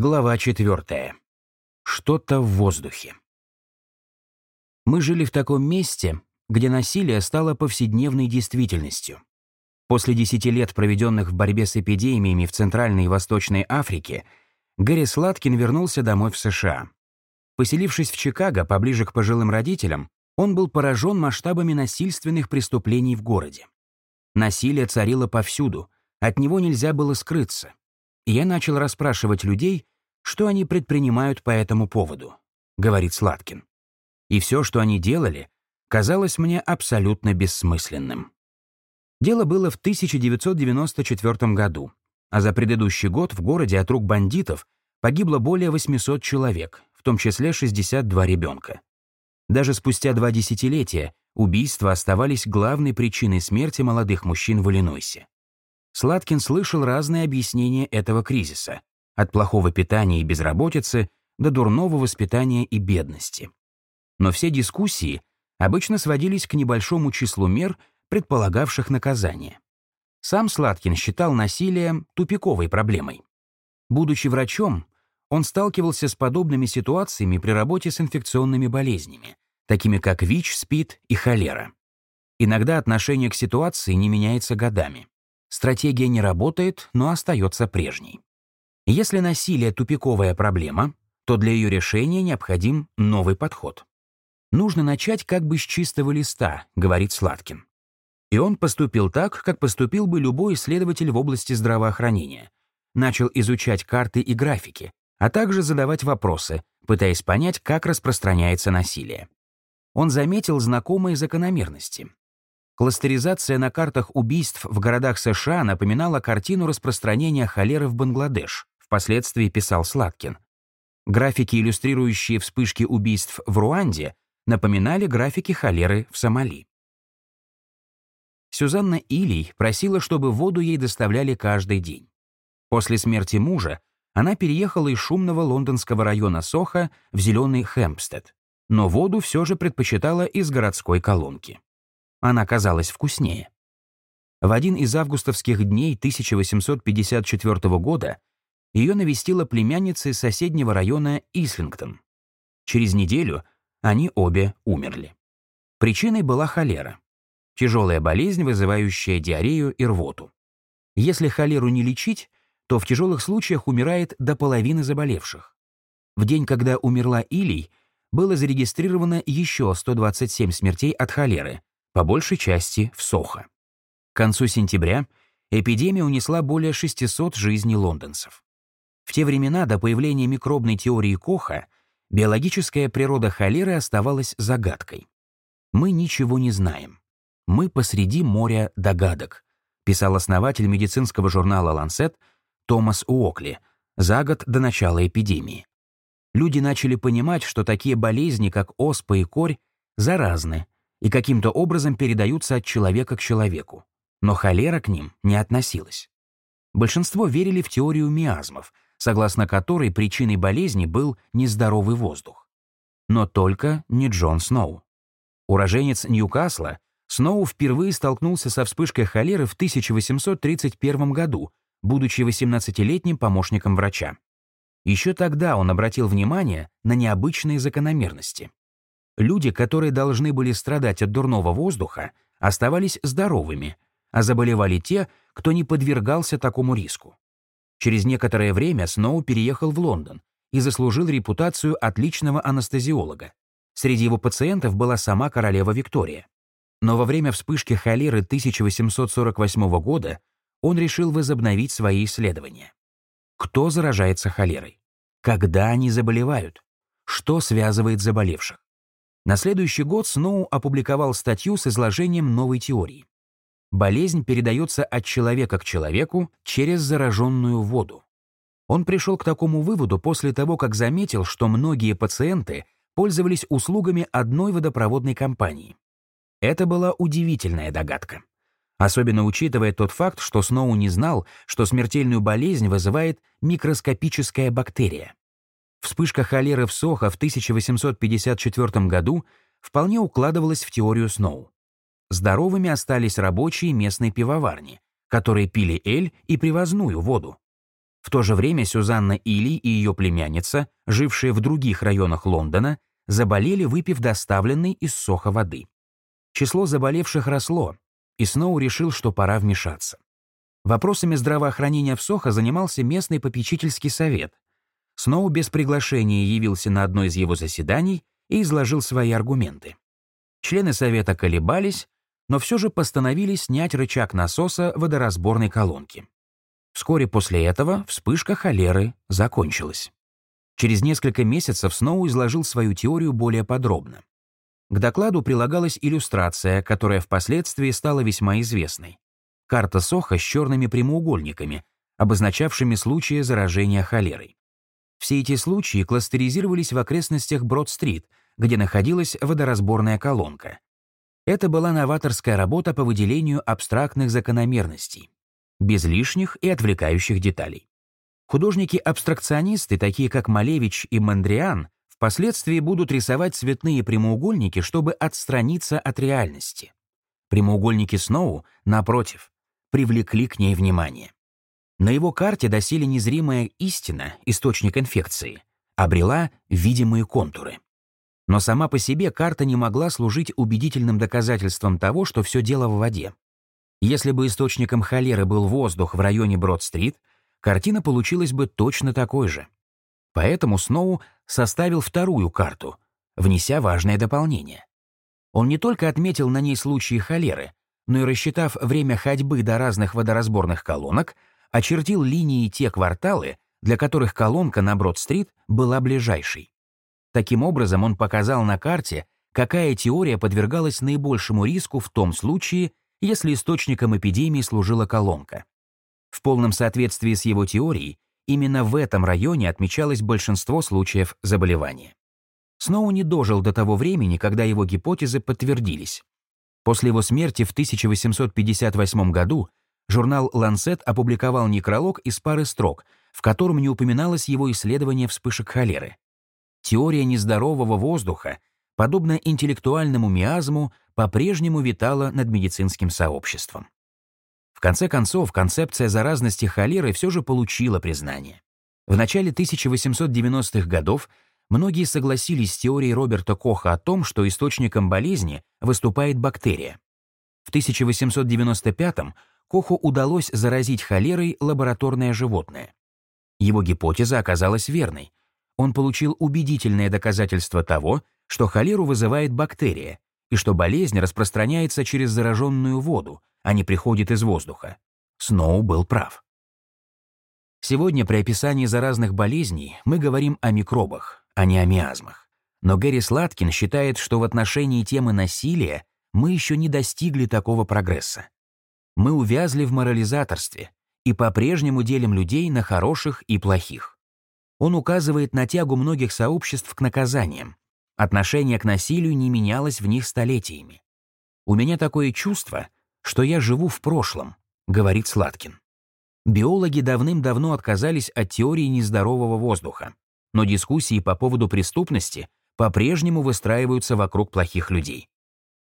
Глава четвертая. Что-то в воздухе. Мы жили в таком месте, где насилие стало повседневной действительностью. После десяти лет, проведенных в борьбе с эпидемиями в Центральной и Восточной Африке, Гэри Сладкин вернулся домой в США. Поселившись в Чикаго, поближе к пожилым родителям, он был поражен масштабами насильственных преступлений в городе. Насилие царило повсюду, от него нельзя было скрыться и я начал расспрашивать людей, что они предпринимают по этому поводу, говорит Сладкин. И все, что они делали, казалось мне абсолютно бессмысленным. Дело было в 1994 году, а за предыдущий год в городе от рук бандитов погибло более 800 человек, в том числе 62 ребенка. Даже спустя два десятилетия убийства оставались главной причиной смерти молодых мужчин в Иллинойсе. Сладкин слышал разные объяснения этого кризиса, от плохого питания и безработицы до дурного воспитания и бедности. Но все дискуссии обычно сводились к небольшому числу мер, предполагавших наказание. Сам Сладкин считал насилие тупиковой проблемой. Будучи врачом, он сталкивался с подобными ситуациями при работе с инфекционными болезнями, такими как ВИЧ, СПИД и холера. Иногда отношение к ситуации не меняется годами. Стратегия не работает, но остается прежней. Если насилие — тупиковая проблема, то для ее решения необходим новый подход. «Нужно начать как бы с чистого листа», — говорит Сладкин. И он поступил так, как поступил бы любой исследователь в области здравоохранения. Начал изучать карты и графики, а также задавать вопросы, пытаясь понять, как распространяется насилие. Он заметил знакомые закономерности. Кластеризация на картах убийств в городах США напоминала картину распространения холеры в Бангладеш, впоследствии писал Сладкин. Графики, иллюстрирующие вспышки убийств в Руанде, напоминали графики холеры в Сомали. Сюзанна Илий просила, чтобы воду ей доставляли каждый день. После смерти мужа она переехала из шумного лондонского района Соха в зеленый Хэмпстед, но воду все же предпочитала из городской колонки. Она казалась вкуснее. В один из августовских дней 1854 года ее навестила племянница из соседнего района Ислингтон. Через неделю они обе умерли. Причиной была холера. Тяжелая болезнь, вызывающая диарею и рвоту. Если холеру не лечить, то в тяжелых случаях умирает до половины заболевших. В день, когда умерла Илий, было зарегистрировано еще 127 смертей от холеры, по большей части в Сохо. К концу сентября эпидемия унесла более 600 жизней лондонцев. В те времена до появления микробной теории Коха биологическая природа холеры оставалась загадкой. «Мы ничего не знаем. Мы посреди моря догадок», писал основатель медицинского журнала «Ланцет» Томас Уокли за год до начала эпидемии. Люди начали понимать, что такие болезни, как оспа и корь, заразны, и каким-то образом передаются от человека к человеку. Но холера к ним не относилась. Большинство верили в теорию миазмов, согласно которой причиной болезни был нездоровый воздух. Но только не Джон Сноу. Уроженец Ньюкасла, Сноу впервые столкнулся со вспышкой холеры в 1831 году, будучи 18-летним помощником врача. Еще тогда он обратил внимание на необычные закономерности. Люди, которые должны были страдать от дурного воздуха, оставались здоровыми, а заболевали те, кто не подвергался такому риску. Через некоторое время Сноу переехал в Лондон и заслужил репутацию отличного анестезиолога. Среди его пациентов была сама королева Виктория. Но во время вспышки холеры 1848 года он решил возобновить свои исследования. Кто заражается холерой? Когда они заболевают? Что связывает заболевших? На следующий год Сноу опубликовал статью с изложением новой теории. Болезнь передается от человека к человеку через зараженную воду. Он пришел к такому выводу после того, как заметил, что многие пациенты пользовались услугами одной водопроводной компании. Это была удивительная догадка. Особенно учитывая тот факт, что Сноу не знал, что смертельную болезнь вызывает микроскопическая бактерия. Вспышка холеры в Сохо в 1854 году вполне укладывалась в теорию Сноу. Здоровыми остались рабочие местной пивоварни, которые пили эль и привозную воду. В то же время Сюзанна Или и ее племянница, жившие в других районах Лондона, заболели, выпив доставленной из соха воды. Число заболевших росло, и Сноу решил, что пора вмешаться. Вопросами здравоохранения в Сохо занимался местный попечительский совет. Сноу без приглашения явился на одно из его заседаний и изложил свои аргументы. Члены совета колебались, но все же постановили снять рычаг насоса водоразборной колонки. Вскоре после этого вспышка холеры закончилась. Через несколько месяцев Сноу изложил свою теорию более подробно. К докладу прилагалась иллюстрация, которая впоследствии стала весьма известной. Карта Соха с черными прямоугольниками, обозначавшими случаи заражения холерой. Все эти случаи кластеризировались в окрестностях Брод-стрит, где находилась водоразборная колонка. Это была новаторская работа по выделению абстрактных закономерностей, без лишних и отвлекающих деталей. Художники-абстракционисты, такие как Малевич и Мандриан, впоследствии будут рисовать цветные прямоугольники, чтобы отстраниться от реальности. Прямоугольники Сноу, напротив, привлекли к ней внимание. На его карте доселе незримая истина, источник инфекции, обрела видимые контуры. Но сама по себе карта не могла служить убедительным доказательством того, что все дело в воде. Если бы источником холеры был воздух в районе Брод-стрит, картина получилась бы точно такой же. Поэтому Сноу составил вторую карту, внеся важное дополнение. Он не только отметил на ней случаи холеры, но и, рассчитав время ходьбы до разных водоразборных колонок, очертил линии те кварталы, для которых колонка на Брод-стрит была ближайшей. Таким образом, он показал на карте, какая теория подвергалась наибольшему риску в том случае, если источником эпидемии служила колонка. В полном соответствии с его теорией, именно в этом районе отмечалось большинство случаев заболевания. Сноу не дожил до того времени, когда его гипотезы подтвердились. После его смерти в 1858 году журнал «Ланцет» опубликовал некролог из пары строк, в котором не упоминалось его исследование вспышек холеры. Теория нездорового воздуха, подобно интеллектуальному миазму, по-прежнему витала над медицинским сообществом. В конце концов, концепция заразности холеры все же получила признание. В начале 1890-х годов многие согласились с теорией Роберта Коха о том, что источником болезни выступает бактерия. В 1895-м Коху удалось заразить холерой лабораторное животное. Его гипотеза оказалась верной. Он получил убедительное доказательство того, что холеру вызывает бактерия, и что болезнь распространяется через зараженную воду, а не приходит из воздуха. Сноу был прав. Сегодня при описании заразных болезней мы говорим о микробах, а не о миазмах. Но Гэри Сладкин считает, что в отношении темы насилия мы еще не достигли такого прогресса. Мы увязли в морализаторстве и по-прежнему делим людей на хороших и плохих. Он указывает на тягу многих сообществ к наказаниям, Отношение к насилию не менялось в них столетиями. «У меня такое чувство, что я живу в прошлом», — говорит Сладкин. Биологи давным-давно отказались от теории нездорового воздуха, но дискуссии по поводу преступности по-прежнему выстраиваются вокруг плохих людей.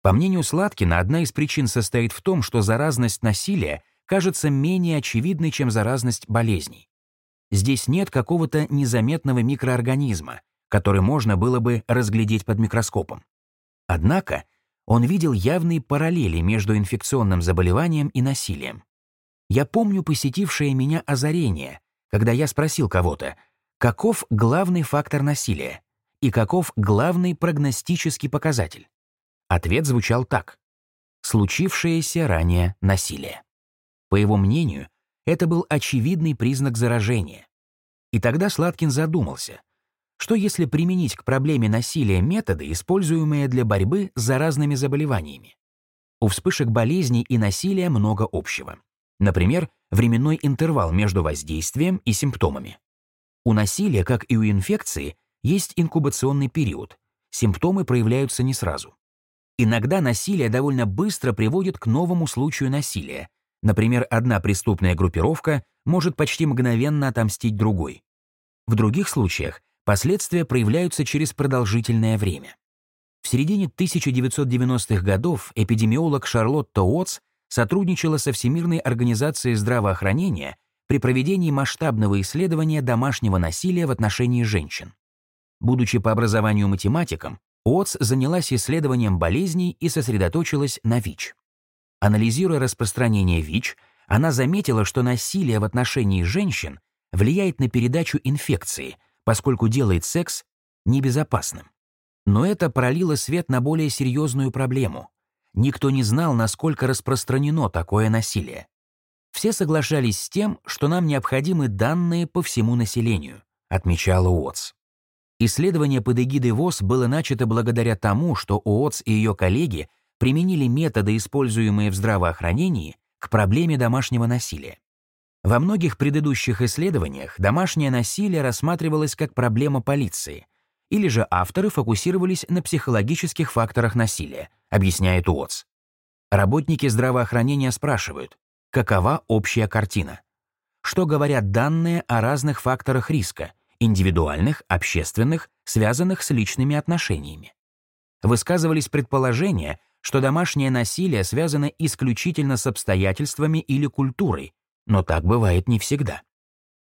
По мнению Сладкина, одна из причин состоит в том, что заразность насилия кажется менее очевидной, чем заразность болезней. Здесь нет какого-то незаметного микроорганизма, который можно было бы разглядеть под микроскопом. Однако он видел явные параллели между инфекционным заболеванием и насилием. Я помню посетившее меня озарение, когда я спросил кого-то, каков главный фактор насилия и каков главный прогностический показатель. Ответ звучал так. Случившееся ранее насилие. По его мнению, это был очевидный признак заражения. И тогда Сладкин задумался, что если применить к проблеме насилия методы, используемые для борьбы с заразными заболеваниями? У вспышек болезней и насилия много общего. Например, временной интервал между воздействием и симптомами. У насилия, как и у инфекции, есть инкубационный период. Симптомы проявляются не сразу. Иногда насилие довольно быстро приводит к новому случаю насилия. Например, одна преступная группировка может почти мгновенно отомстить другой. В других случаях Последствия проявляются через продолжительное время. В середине 1990-х годов эпидемиолог Шарлотта Уотс сотрудничала со Всемирной организацией здравоохранения при проведении масштабного исследования домашнего насилия в отношении женщин. Будучи по образованию математиком, Уотс занялась исследованием болезней и сосредоточилась на ВИЧ. Анализируя распространение ВИЧ, она заметила, что насилие в отношении женщин влияет на передачу инфекции, поскольку делает секс небезопасным. Но это пролило свет на более серьезную проблему. Никто не знал, насколько распространено такое насилие. Все соглашались с тем, что нам необходимы данные по всему населению, отмечала Уотс. Исследование под эгидой ВОЗ было начато благодаря тому, что Уотс и ее коллеги применили методы, используемые в здравоохранении, к проблеме домашнего насилия. Во многих предыдущих исследованиях домашнее насилие рассматривалось как проблема полиции, или же авторы фокусировались на психологических факторах насилия, объясняет Уотс. Работники здравоохранения спрашивают, какова общая картина? Что говорят данные о разных факторах риска, индивидуальных, общественных, связанных с личными отношениями? Высказывались предположения, что домашнее насилие связано исключительно с обстоятельствами или культурой, но так бывает не всегда.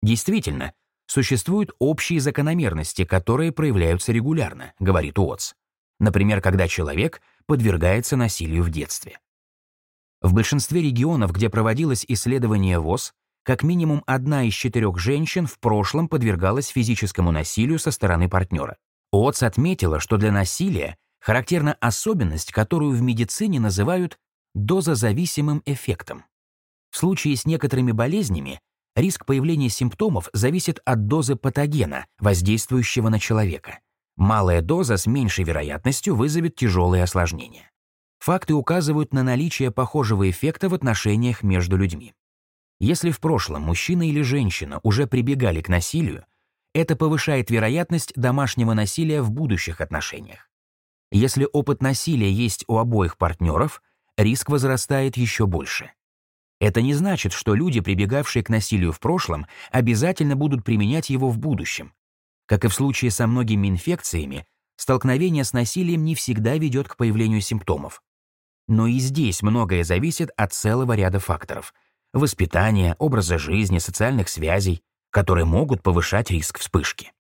Действительно, существуют общие закономерности, которые проявляются регулярно, говорит Уотс. Например, когда человек подвергается насилию в детстве. В большинстве регионов, где проводилось исследование ВОЗ, как минимум одна из четырех женщин в прошлом подвергалась физическому насилию со стороны партнера. Уотс отметила, что для насилия характерна особенность, которую в медицине называют дозозависимым эффектом. В случае с некоторыми болезнями риск появления симптомов зависит от дозы патогена, воздействующего на человека. Малая доза с меньшей вероятностью вызовет тяжелые осложнения. Факты указывают на наличие похожего эффекта в отношениях между людьми. Если в прошлом мужчина или женщина уже прибегали к насилию, это повышает вероятность домашнего насилия в будущих отношениях. Если опыт насилия есть у обоих партнеров, риск возрастает еще больше. Это не значит, что люди, прибегавшие к насилию в прошлом, обязательно будут применять его в будущем. Как и в случае со многими инфекциями, столкновение с насилием не всегда ведет к появлению симптомов. Но и здесь многое зависит от целого ряда факторов — воспитания, образа жизни, социальных связей, которые могут повышать риск вспышки.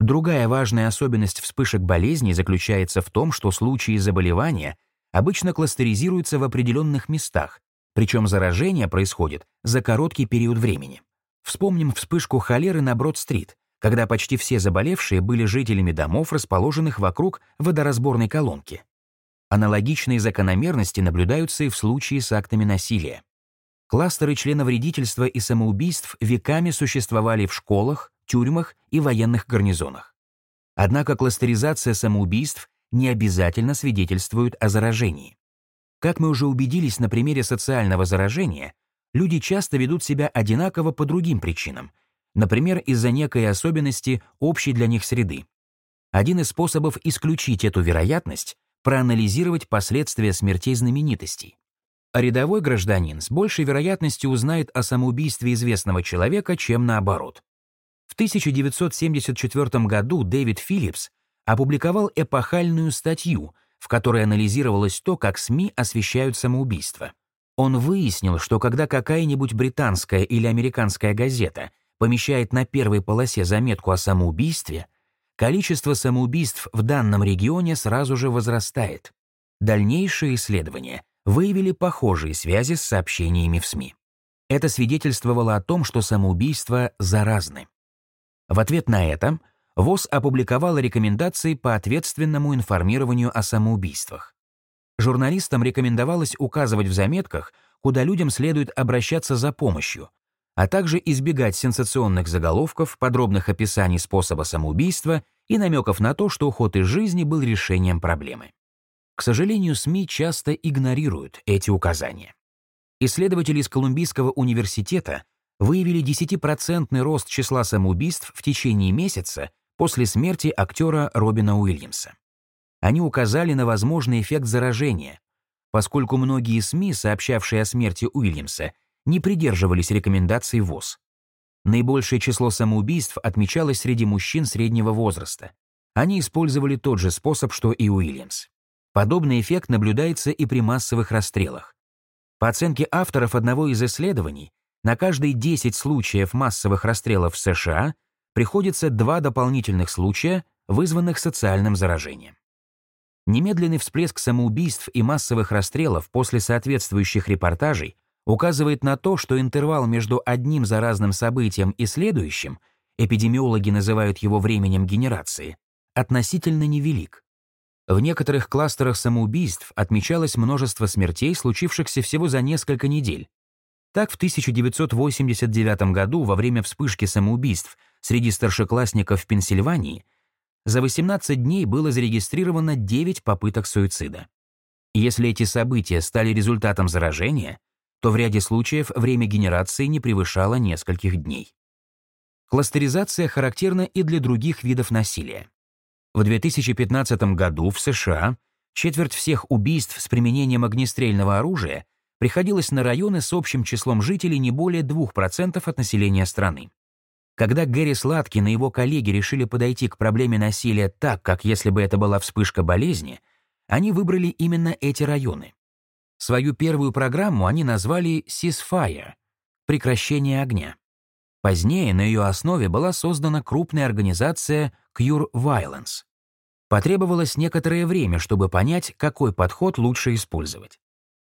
Другая важная особенность вспышек болезней заключается в том, что случаи заболевания обычно кластеризируются в определенных местах, причем заражение происходит за короткий период времени. Вспомним вспышку холеры на Брод-стрит, когда почти все заболевшие были жителями домов, расположенных вокруг водоразборной колонки. Аналогичные закономерности наблюдаются и в случае с актами насилия. Кластеры членовредительства и самоубийств веками существовали в школах, тюрьмах и военных гарнизонах. Однако кластеризация самоубийств не обязательно свидетельствует о заражении. Как мы уже убедились на примере социального заражения, люди часто ведут себя одинаково по другим причинам, например, из-за некой особенности общей для них среды. Один из способов исключить эту вероятность — проанализировать последствия смертей знаменитостей. А рядовой гражданин с большей вероятностью узнает о самоубийстве известного человека, чем наоборот. В 1974 году Дэвид Филлипс опубликовал эпохальную статью, в которой анализировалось то, как СМИ освещают самоубийство. Он выяснил, что когда какая-нибудь британская или американская газета помещает на первой полосе заметку о самоубийстве, количество самоубийств в данном регионе сразу же возрастает. Дальнейшие исследования выявили похожие связи с сообщениями в СМИ. Это свидетельствовало о том, что самоубийства заразны. В ответ на это ВОЗ опубликовала рекомендации по ответственному информированию о самоубийствах. Журналистам рекомендовалось указывать в заметках, куда людям следует обращаться за помощью, а также избегать сенсационных заголовков, подробных описаний способа самоубийства и намеков на то, что уход из жизни был решением проблемы. К сожалению, СМИ часто игнорируют эти указания. Исследователи из Колумбийского университета выявили 10% рост числа самоубийств в течение месяца после смерти актера Робина Уильямса. Они указали на возможный эффект заражения, поскольку многие СМИ, сообщавшие о смерти Уильямса, не придерживались рекомендаций ВОЗ. Наибольшее число самоубийств отмечалось среди мужчин среднего возраста. Они использовали тот же способ, что и Уильямс. Подобный эффект наблюдается и при массовых расстрелах. По оценке авторов одного из исследований, на каждые 10 случаев массовых расстрелов в США приходится два дополнительных случая, вызванных социальным заражением. Немедленный всплеск самоубийств и массовых расстрелов после соответствующих репортажей указывает на то, что интервал между одним заразным событием и следующим, эпидемиологи называют его временем генерации, относительно невелик. В некоторых кластерах самоубийств отмечалось множество смертей, случившихся всего за несколько недель. Так, в 1989 году, во время вспышки самоубийств среди старшеклассников в Пенсильвании, за 18 дней было зарегистрировано 9 попыток суицида. Если эти события стали результатом заражения, то в ряде случаев время генерации не превышало нескольких дней. Кластеризация характерна и для других видов насилия. В 2015 году в США четверть всех убийств с применением огнестрельного оружия приходилось на районы с общим числом жителей не более 2% от населения страны. Когда Гэри Сладкин и его коллеги решили подойти к проблеме насилия так, как если бы это была вспышка болезни, они выбрали именно эти районы. Свою первую программу они назвали «Ceasefire» — «Прекращение огня». Позднее на ее основе была создана крупная организация Cure Violence. Потребовалось некоторое время, чтобы понять, какой подход лучше использовать.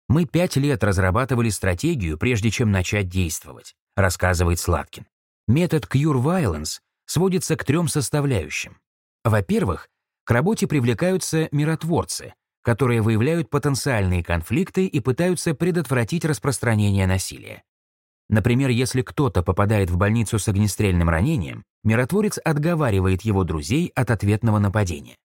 Мы пять лет разрабатывали стратегию, прежде чем начать действовать, рассказывает Сладкин. Метод Cure Violence сводится к трем составляющим. Во-первых, к работе привлекаются миротворцы, которые выявляют потенциальные конфликты и пытаются предотвратить распространение насилия. Например, если кто-то попадает в больницу с огнестрельным ранением, миротворец отговаривает его друзей от ответного нападения.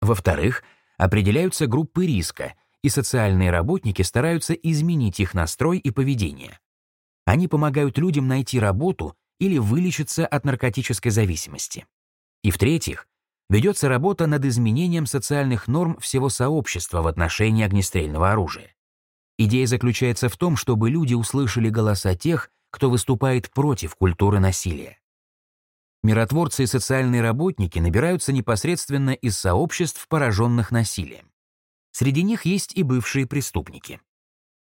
Во-вторых, определяются группы риска, и социальные работники стараются изменить их настрой и поведение. Они помогают людям найти работу или вылечиться от наркотической зависимости. И в-третьих, ведется работа над изменением социальных норм всего сообщества в отношении огнестрельного оружия. Идея заключается в том, чтобы люди услышали голоса тех, кто выступает против культуры насилия. Миротворцы и социальные работники набираются непосредственно из сообществ, пораженных насилием. Среди них есть и бывшие преступники.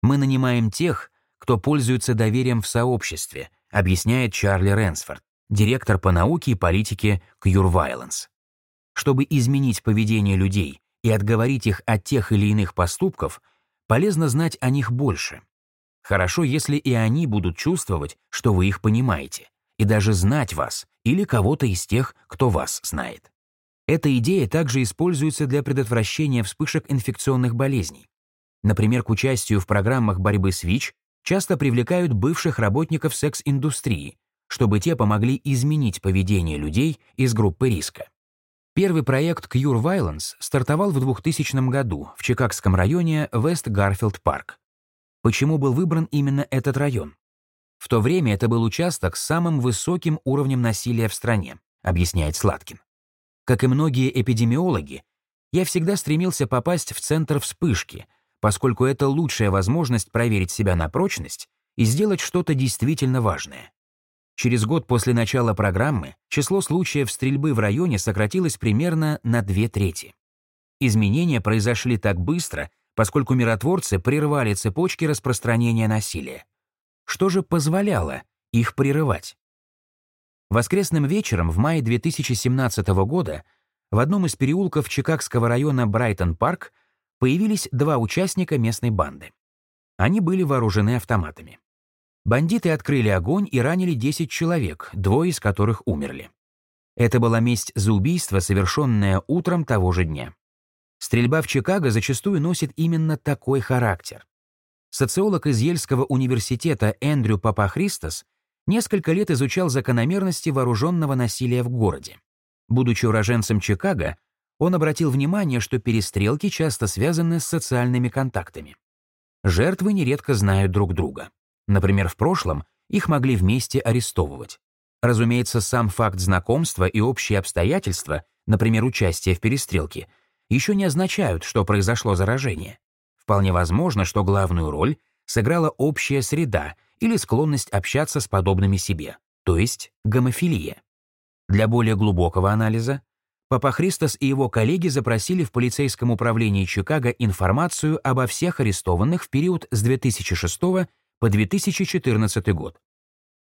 Мы нанимаем тех, кто пользуется доверием в сообществе, объясняет Чарли Ренсфорд, директор по науке и политике Cure Violence. Чтобы изменить поведение людей и отговорить их от тех или иных поступков, полезно знать о них больше. Хорошо, если и они будут чувствовать, что вы их понимаете, и даже знать вас или кого-то из тех, кто вас знает. Эта идея также используется для предотвращения вспышек инфекционных болезней. Например, к участию в программах борьбы с ВИЧ часто привлекают бывших работников секс-индустрии, чтобы те помогли изменить поведение людей из группы риска. Первый проект Cure Violence стартовал в 2000 году в Чикагском районе Вест Гарфилд Парк. Почему был выбран именно этот район? В то время это был участок с самым высоким уровнем насилия в стране, объясняет Сладкин. Как и многие эпидемиологи, я всегда стремился попасть в центр вспышки, поскольку это лучшая возможность проверить себя на прочность и сделать что-то действительно важное. Через год после начала программы число случаев стрельбы в районе сократилось примерно на две трети. Изменения произошли так быстро, поскольку миротворцы прервали цепочки распространения насилия. Что же позволяло их прерывать? Воскресным вечером в мае 2017 года в одном из переулков Чикагского района Брайтон-Парк появились два участника местной банды. Они были вооружены автоматами. Бандиты открыли огонь и ранили 10 человек, двое из которых умерли. Это была месть за убийство, совершенное утром того же дня. Стрельба в Чикаго зачастую носит именно такой характер. Социолог из Ельского университета Эндрю Папахристос несколько лет изучал закономерности вооруженного насилия в городе. Будучи уроженцем Чикаго, он обратил внимание, что перестрелки часто связаны с социальными контактами. Жертвы нередко знают друг друга. Например, в прошлом их могли вместе арестовывать. Разумеется, сам факт знакомства и общие обстоятельства, например, участие в перестрелке, еще не означают, что произошло заражение. Вполне возможно, что главную роль сыграла общая среда или склонность общаться с подобными себе, то есть гомофилия. Для более глубокого анализа Папа Христос и его коллеги запросили в полицейском управлении Чикаго информацию обо всех арестованных в период с 2006 по 2014 год,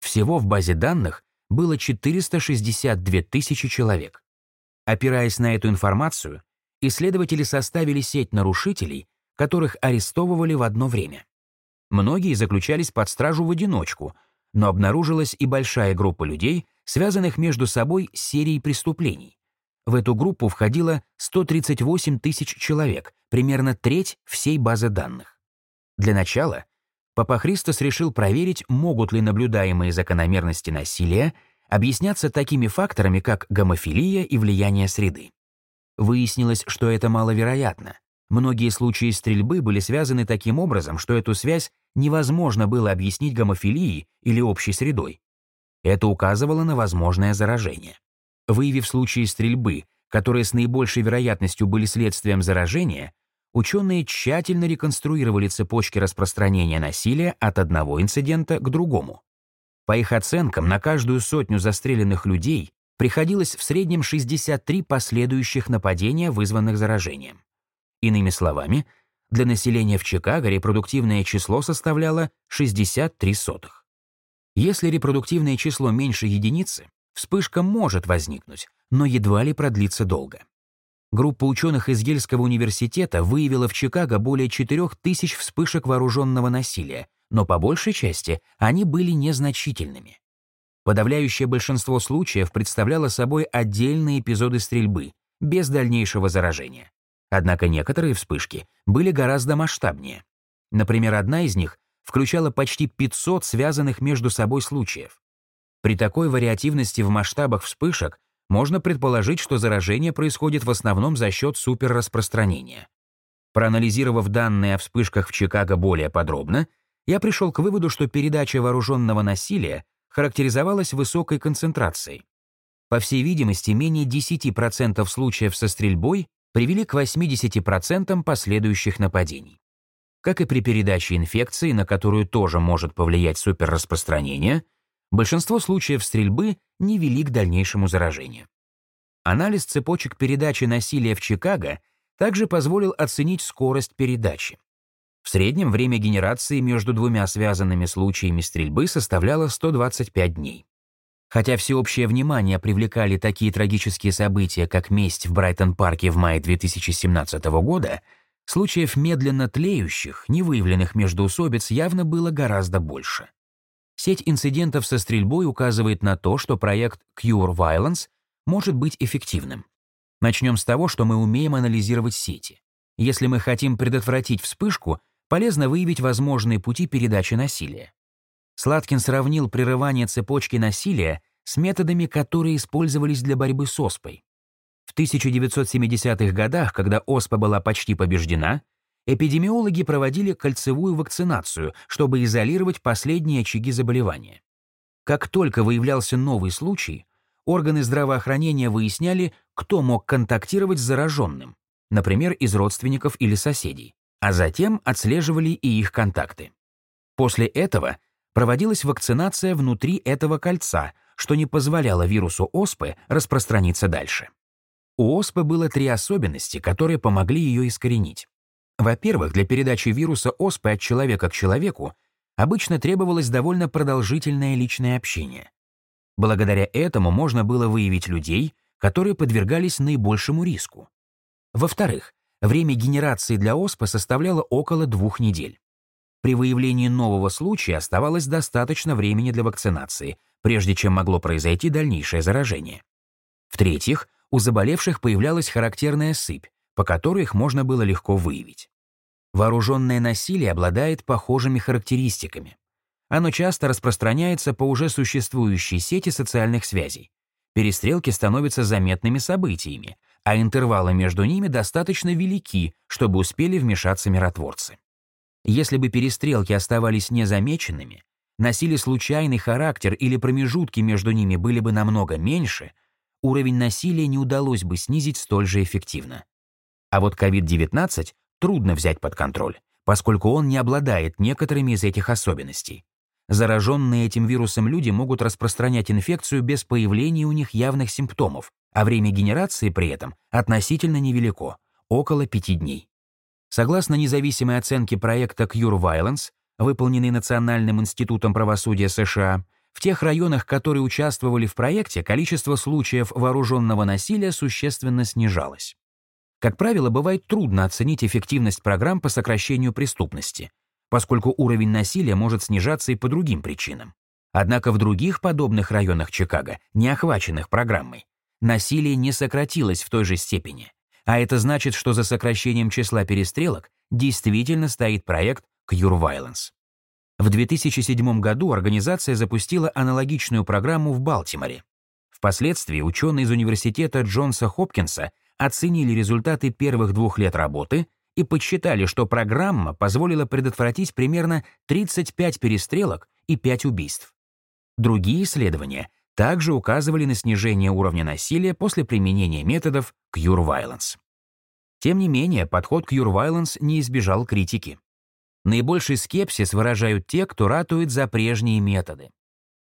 Всего в базе данных было 462 тысячи человек. Опираясь на эту информацию, исследователи составили сеть нарушителей, которых арестовывали в одно время. Многие заключались под стражу в одиночку, но обнаружилась и большая группа людей, связанных между собой серией преступлений. В эту группу входило 138 тысяч человек, примерно треть всей базы данных. Для начала Папа Христос решил проверить, могут ли наблюдаемые закономерности насилия объясняться такими факторами, как гомофилия и влияние среды. Выяснилось, что это маловероятно. Многие случаи стрельбы были связаны таким образом, что эту связь невозможно было объяснить гомофилией или общей средой. Это указывало на возможное заражение. Выявив случаи стрельбы, которые с наибольшей вероятностью были следствием заражения, ученые тщательно реконструировали цепочки распространения насилия от одного инцидента к другому. По их оценкам, на каждую сотню застреленных людей приходилось в среднем 63 последующих нападения, вызванных заражением. Иными словами, для населения в Чикаго репродуктивное число составляло 63 сотых. Если репродуктивное число меньше единицы, вспышка может возникнуть, но едва ли продлится долго. Группа ученых из Ельского университета выявила в Чикаго более 4000 вспышек вооруженного насилия, но по большей части они были незначительными. Подавляющее большинство случаев представляло собой отдельные эпизоды стрельбы, без дальнейшего заражения. Однако некоторые вспышки были гораздо масштабнее. Например, одна из них включала почти 500 связанных между собой случаев. При такой вариативности в масштабах вспышек можно предположить, что заражение происходит в основном за счет суперраспространения. Проанализировав данные о вспышках в Чикаго более подробно, я пришел к выводу, что передача вооруженного насилия характеризовалась высокой концентрацией. По всей видимости, менее 10% случаев со стрельбой привели к 80% последующих нападений. Как и при передаче инфекции, на которую тоже может повлиять суперраспространение, большинство случаев стрельбы не вели к дальнейшему заражению. Анализ цепочек передачи насилия в Чикаго также позволил оценить скорость передачи. В среднем время генерации между двумя связанными случаями стрельбы составляло 125 дней. Хотя всеобщее внимание привлекали такие трагические события, как месть в Брайтон-парке в мае 2017 года, случаев медленно тлеющих, не выявленных междоусобиц явно было гораздо больше. Сеть инцидентов со стрельбой указывает на то, что проект Cure Violence может быть эффективным. Начнем с того, что мы умеем анализировать сети. Если мы хотим предотвратить вспышку, полезно выявить возможные пути передачи насилия. Сладкин сравнил прерывание цепочки насилия с методами, которые использовались для борьбы с оспой. В 1970-х годах, когда оспа была почти побеждена, эпидемиологи проводили кольцевую вакцинацию, чтобы изолировать последние очаги заболевания. Как только выявлялся новый случай, органы здравоохранения выясняли, кто мог контактировать с зараженным, например, из родственников или соседей, а затем отслеживали и их контакты. После этого проводилась вакцинация внутри этого кольца, что не позволяло вирусу оспы распространиться дальше. У оспы было три особенности, которые помогли ее искоренить. Во-первых, для передачи вируса оспы от человека к человеку обычно требовалось довольно продолжительное личное общение. Благодаря этому можно было выявить людей, которые подвергались наибольшему риску. Во-вторых, время генерации для оспы составляло около двух недель. При выявлении нового случая оставалось достаточно времени для вакцинации, прежде чем могло произойти дальнейшее заражение. В-третьих, у заболевших появлялась характерная сыпь, по которой их можно было легко выявить. Вооруженное насилие обладает похожими характеристиками. Оно часто распространяется по уже существующей сети социальных связей. Перестрелки становятся заметными событиями, а интервалы между ними достаточно велики, чтобы успели вмешаться миротворцы. Если бы перестрелки оставались незамеченными, носили случайный характер или промежутки между ними были бы намного меньше, уровень насилия не удалось бы снизить столь же эффективно. А вот COVID-19 трудно взять под контроль, поскольку он не обладает некоторыми из этих особенностей. Зараженные этим вирусом люди могут распространять инфекцию без появления у них явных симптомов, а время генерации при этом относительно невелико — около пяти дней. Согласно независимой оценке проекта Cure Violence, выполненной Национальным институтом правосудия США, в тех районах, которые участвовали в проекте, количество случаев вооруженного насилия существенно снижалось. Как правило, бывает трудно оценить эффективность программ по сокращению преступности, поскольку уровень насилия может снижаться и по другим причинам. Однако в других подобных районах Чикаго, не охваченных программой, насилие не сократилось в той же степени. А это значит, что за сокращением числа перестрелок действительно стоит проект Cure Violence. В 2007 году организация запустила аналогичную программу в Балтиморе. Впоследствии ученые из университета Джонса Хопкинса оценили результаты первых двух лет работы и подсчитали, что программа позволила предотвратить примерно 35 перестрелок и 5 убийств. Другие исследования также указывали на снижение уровня насилия после применения методов Cure Violence. Тем не менее, подход Cure Violence не избежал критики. Наибольший скепсис выражают те, кто ратует за прежние методы.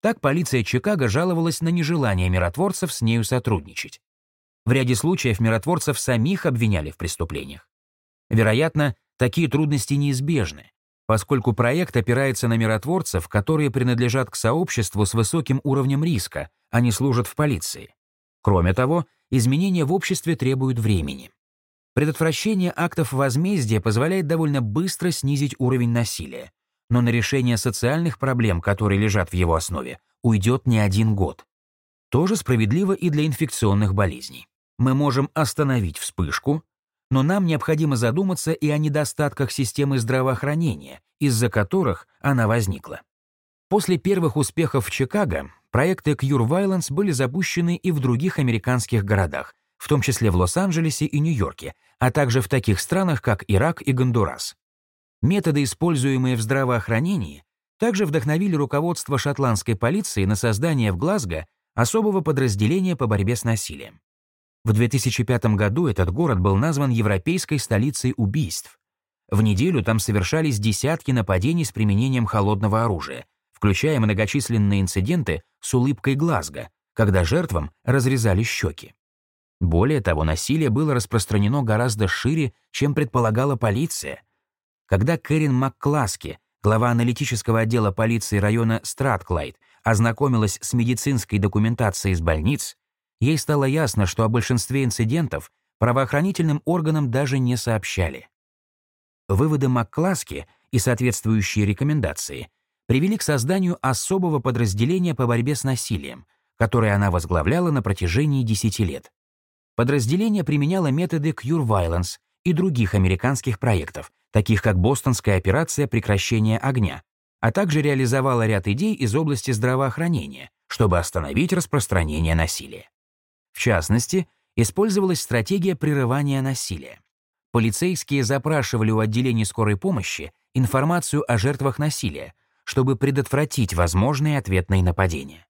Так полиция Чикаго жаловалась на нежелание миротворцев с нею сотрудничать. В ряде случаев миротворцев самих обвиняли в преступлениях. Вероятно, такие трудности неизбежны, поскольку проект опирается на миротворцев, которые принадлежат к сообществу с высоким уровнем риска, а не служат в полиции. Кроме того, изменения в обществе требуют времени. Предотвращение актов возмездия позволяет довольно быстро снизить уровень насилия, но на решение социальных проблем, которые лежат в его основе, уйдет не один год. Тоже справедливо и для инфекционных болезней. Мы можем остановить вспышку, но нам необходимо задуматься и о недостатках системы здравоохранения, из-за которых она возникла. После первых успехов в Чикаго проекты Cure Violence были запущены и в других американских городах, в том числе в Лос-Анджелесе и Нью-Йорке, а также в таких странах, как Ирак и Гондурас. Методы, используемые в здравоохранении, также вдохновили руководство шотландской полиции на создание в Глазго особого подразделения по борьбе с насилием. В 2005 году этот город был назван европейской столицей убийств. В неделю там совершались десятки нападений с применением холодного оружия, включая многочисленные инциденты с улыбкой Глазго, когда жертвам разрезали щеки. Более того, насилие было распространено гораздо шире, чем предполагала полиция. Когда Кэрин МакКласки, глава аналитического отдела полиции района Стратклайд, ознакомилась с медицинской документацией из больниц, ей стало ясно, что о большинстве инцидентов правоохранительным органам даже не сообщали. Выводы МакКласки и соответствующие рекомендации привели к созданию особого подразделения по борьбе с насилием, которое она возглавляла на протяжении 10 лет. Подразделение применяло методы Cure Violence и других американских проектов, таких как Бостонская операция прекращения огня, а также реализовало ряд идей из области здравоохранения, чтобы остановить распространение насилия. В частности, использовалась стратегия прерывания насилия. Полицейские запрашивали у отделений скорой помощи информацию о жертвах насилия, чтобы предотвратить возможные ответные нападения.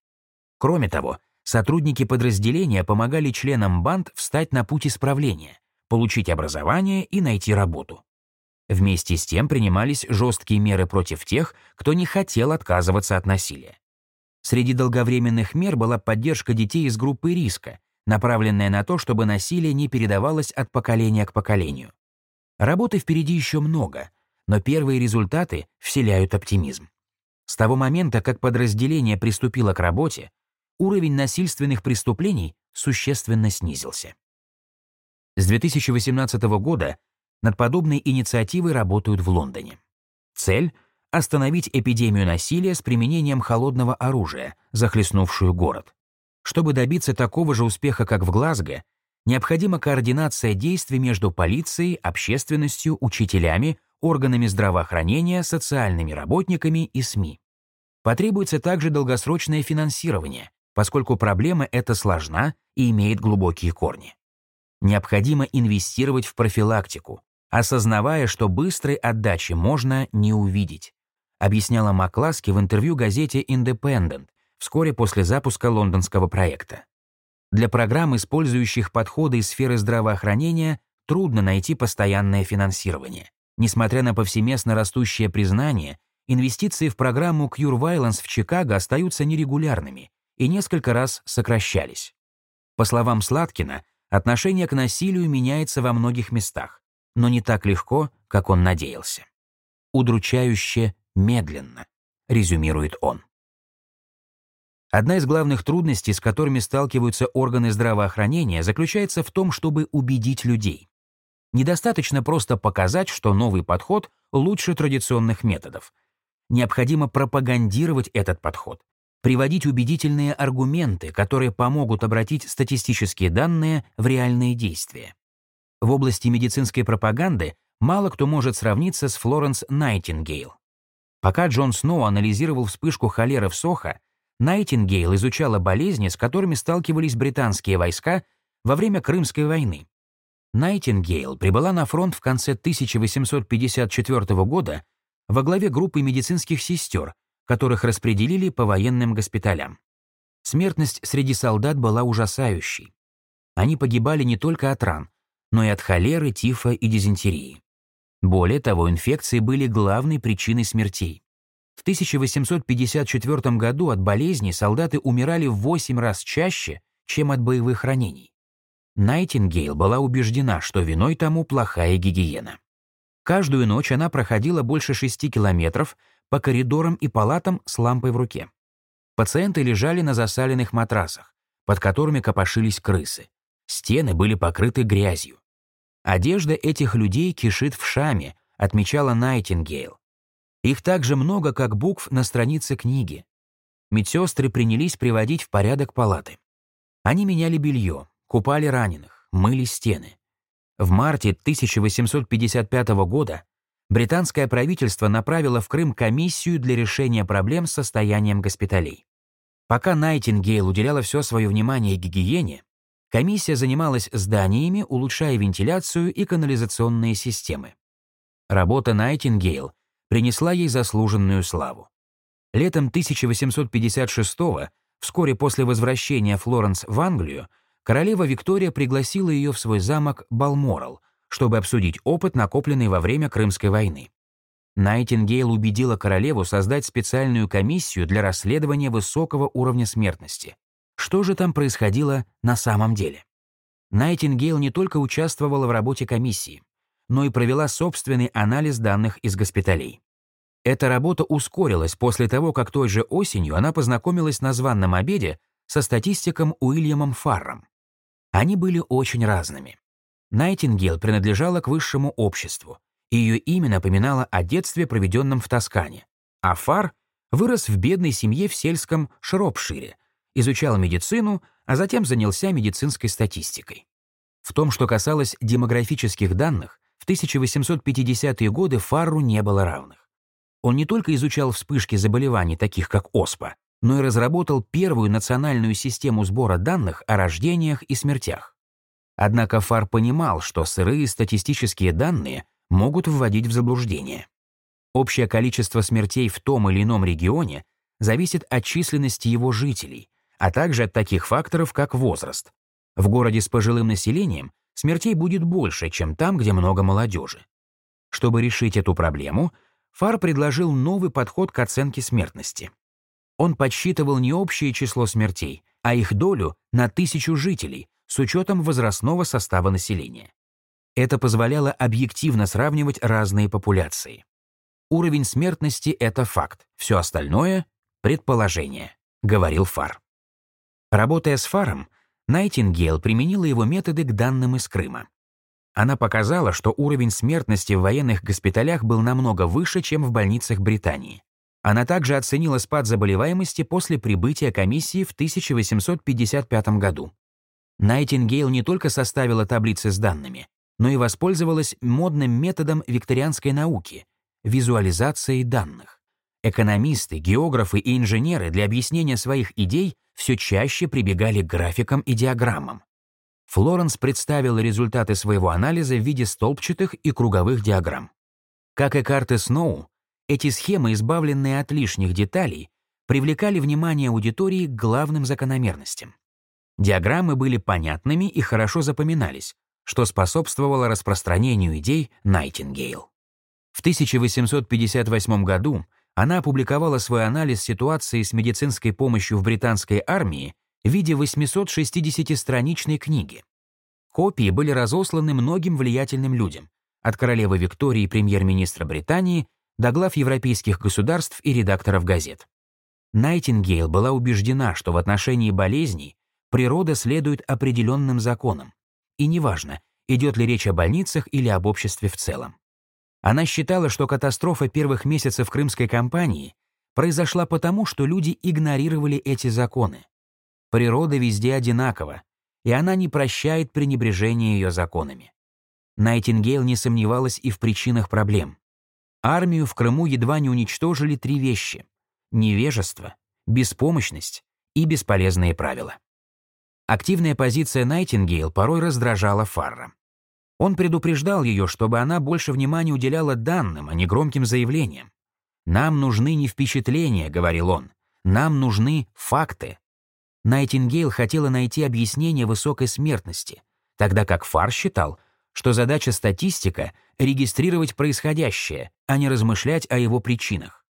Кроме того, сотрудники подразделения помогали членам банд встать на путь исправления, получить образование и найти работу. Вместе с тем принимались жесткие меры против тех, кто не хотел отказываться от насилия. Среди долговременных мер была поддержка детей из группы риска, направленная на то, чтобы насилие не передавалось от поколения к поколению. Работы впереди еще много, но первые результаты вселяют оптимизм. С того момента, как подразделение приступило к работе, уровень насильственных преступлений существенно снизился. С 2018 года над подобной инициативой работают в Лондоне. Цель — остановить эпидемию насилия с применением холодного оружия, захлестнувшую город. Чтобы добиться такого же успеха, как в Глазго, необходима координация действий между полицией, общественностью, учителями, органами здравоохранения, социальными работниками и СМИ. Потребуется также долгосрочное финансирование, поскольку проблема эта сложна и имеет глубокие корни. Необходимо инвестировать в профилактику, осознавая, что быстрой отдачи можно не увидеть, объясняла Макласки в интервью газете Independent вскоре после запуска лондонского проекта. Для программ, использующих подходы из сферы здравоохранения, трудно найти постоянное финансирование. Несмотря на повсеместно растущее признание, инвестиции в программу Cure Violence в Чикаго остаются нерегулярными и несколько раз сокращались. По словам Сладкина, отношение к насилию меняется во многих местах, но не так легко, как он надеялся. Удручающе медленно, резюмирует он. Одна из главных трудностей, с которыми сталкиваются органы здравоохранения, заключается в том, чтобы убедить людей. Недостаточно просто показать, что новый подход лучше традиционных методов. Необходимо пропагандировать этот подход, приводить убедительные аргументы, которые помогут обратить статистические данные в реальные действия. В области медицинской пропаганды мало кто может сравниться с Флоренс Найтингейл. Пока Джон Сноу анализировал вспышку холеры в Сохо, Найтингейл изучала болезни, с которыми сталкивались британские войска во время Крымской войны. Найтингейл прибыла на фронт в конце 1854 года во главе группы медицинских сестер, которых распределили по военным госпиталям. Смертность среди солдат была ужасающей. Они погибали не только от ран, но и от холеры, тифа и дизентерии. Более того, инфекции были главной причиной смертей. В 1854 году от болезни солдаты умирали в 8 раз чаще, чем от боевых ранений. Найтингейл была убеждена, что виной тому плохая гигиена. Каждую ночь она проходила больше шести километров по коридорам и палатам с лампой в руке. Пациенты лежали на засаленных матрасах, под которыми копошились крысы. Стены были покрыты грязью. Одежда этих людей кишит в шаме, отмечала Найтингейл. Их так же много, как букв на странице книги. Медсестры принялись приводить в порядок палаты. Они меняли белье, купали раненых, мыли стены. В марте 1855 года британское правительство направило в Крым комиссию для решения проблем с состоянием госпиталей. Пока Найтингейл уделяла все свое внимание гигиене, комиссия занималась зданиями, улучшая вентиляцию и канализационные системы. Работа Найтингейл принесла ей заслуженную славу. Летом 1856 вскоре после возвращения Флоренс в Англию, королева Виктория пригласила ее в свой замок Балморал, чтобы обсудить опыт, накопленный во время Крымской войны. Найтингейл убедила королеву создать специальную комиссию для расследования высокого уровня смертности. Что же там происходило на самом деле? Найтингейл не только участвовала в работе комиссии, но и провела собственный анализ данных из госпиталей. Эта работа ускорилась после того, как той же осенью она познакомилась на званном обеде со статистиком Уильямом Фарром. Они были очень разными. Найтингейл принадлежала к высшему обществу, ее имя напоминало о детстве, проведенном в Тоскане. А Фар вырос в бедной семье в сельском Шропшире, изучал медицину, а затем занялся медицинской статистикой. В том, что касалось демографических данных, 1850-е годы Фарру не было равных. Он не только изучал вспышки заболеваний, таких как ОСПА, но и разработал первую национальную систему сбора данных о рождениях и смертях. Однако Фар понимал, что сырые статистические данные могут вводить в заблуждение. Общее количество смертей в том или ином регионе зависит от численности его жителей, а также от таких факторов, как возраст. В городе с пожилым населением смертей будет больше, чем там, где много молодежи. Чтобы решить эту проблему, Фар предложил новый подход к оценке смертности. Он подсчитывал не общее число смертей, а их долю на тысячу жителей с учетом возрастного состава населения. Это позволяло объективно сравнивать разные популяции. Уровень смертности — это факт, все остальное — предположение, говорил Фар. Работая с Фаром, Найтингейл применила его методы к данным из Крыма. Она показала, что уровень смертности в военных госпиталях был намного выше, чем в больницах Британии. Она также оценила спад заболеваемости после прибытия комиссии в 1855 году. Найтингейл не только составила таблицы с данными, но и воспользовалась модным методом викторианской науки — визуализацией данных. Экономисты, географы и инженеры для объяснения своих идей все чаще прибегали к графикам и диаграммам. Флоренс представила результаты своего анализа в виде столбчатых и круговых диаграмм. Как и карты Сноу, эти схемы, избавленные от лишних деталей, привлекали внимание аудитории к главным закономерностям. Диаграммы были понятными и хорошо запоминались, что способствовало распространению идей Найтингейл. В 1858 году она опубликовала свой анализ ситуации с медицинской помощью в британской армии в виде 860-страничной книги. Копии были разосланы многим влиятельным людям, от королевы Виктории и премьер-министра Британии до глав европейских государств и редакторов газет. Найтингейл была убеждена, что в отношении болезней природа следует определенным законам, и неважно, идет ли речь о больницах или об обществе в целом. Она считала, что катастрофа первых месяцев крымской кампании произошла потому, что люди игнорировали эти законы. Природа везде одинакова, и она не прощает пренебрежение ее законами. Найтингейл не сомневалась и в причинах проблем. Армию в Крыму едва не уничтожили три вещи — невежество, беспомощность и бесполезные правила. Активная позиция Найтингейл порой раздражала Фарра. Он предупреждал ее, чтобы она больше внимания уделяла данным, а не громким заявлениям. «Нам нужны не впечатления», — говорил он, — «нам нужны факты». Найтингейл хотела найти объяснение высокой смертности, тогда как Фар считал, что задача статистика — регистрировать происходящее, а не размышлять о его причинах.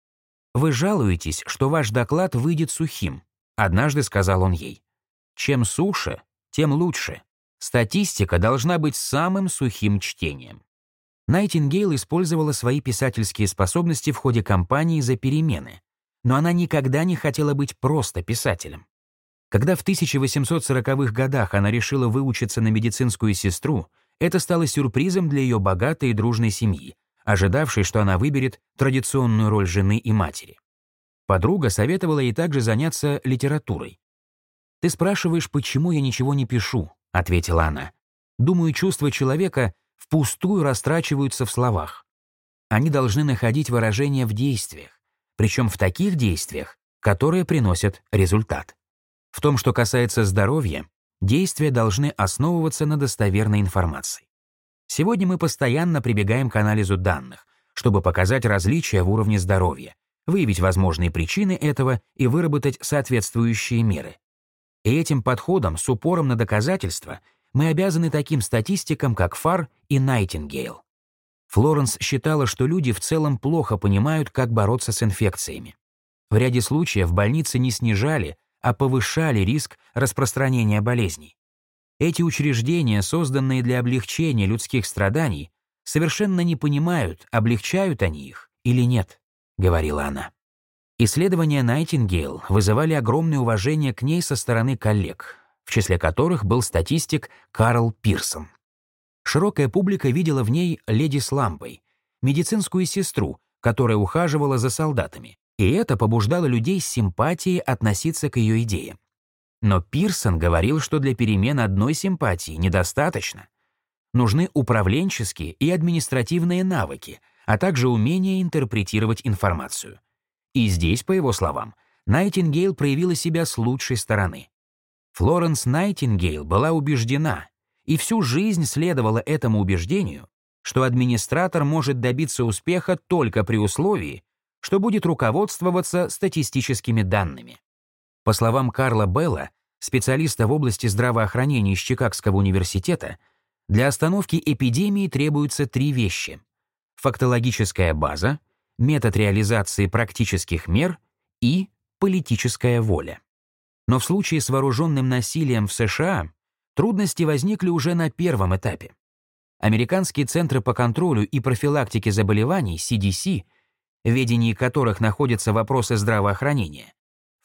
«Вы жалуетесь, что ваш доклад выйдет сухим», — однажды сказал он ей. «Чем суше, тем лучше. Статистика должна быть самым сухим чтением». Найтингейл использовала свои писательские способности в ходе кампании за перемены, но она никогда не хотела быть просто писателем. Когда в 1840-х годах она решила выучиться на медицинскую сестру, это стало сюрпризом для ее богатой и дружной семьи, ожидавшей, что она выберет традиционную роль жены и матери. Подруга советовала ей также заняться литературой. «Ты спрашиваешь, почему я ничего не пишу?» — ответила она. «Думаю, чувства человека впустую растрачиваются в словах. Они должны находить выражение в действиях, причем в таких действиях, которые приносят результат. В том, что касается здоровья, действия должны основываться на достоверной информации. Сегодня мы постоянно прибегаем к анализу данных, чтобы показать различия в уровне здоровья, выявить возможные причины этого и выработать соответствующие меры. И этим подходом с упором на доказательства мы обязаны таким статистикам, как Фар и Найтингейл. Флоренс считала, что люди в целом плохо понимают, как бороться с инфекциями. В ряде случаев больницы не снижали, а повышали риск распространения болезней. Эти учреждения, созданные для облегчения людских страданий, совершенно не понимают, облегчают они их или нет, говорила она. Исследования Найтингейл вызывали огромное уважение к ней со стороны коллег, в числе которых был статистик Карл Пирсон. Широкая публика видела в ней леди с лампой, медицинскую сестру, которая ухаживала за солдатами, и это побуждало людей с симпатией относиться к ее идеям. Но Пирсон говорил, что для перемен одной симпатии недостаточно. Нужны управленческие и административные навыки, а также умение интерпретировать информацию. И здесь, по его словам, Найтингейл проявила себя с лучшей стороны. Флоренс Найтингейл была убеждена, и всю жизнь следовала этому убеждению, что администратор может добиться успеха только при условии, что будет руководствоваться статистическими данными. По словам Карла Белла, специалиста в области здравоохранения из Чикагского университета, для остановки эпидемии требуются три вещи — фактологическая база, метод реализации практических мер и политическая воля. Но в случае с вооруженным насилием в США трудности возникли уже на первом этапе. Американские центры по контролю и профилактике заболеваний, CDC, в ведении которых находятся вопросы здравоохранения,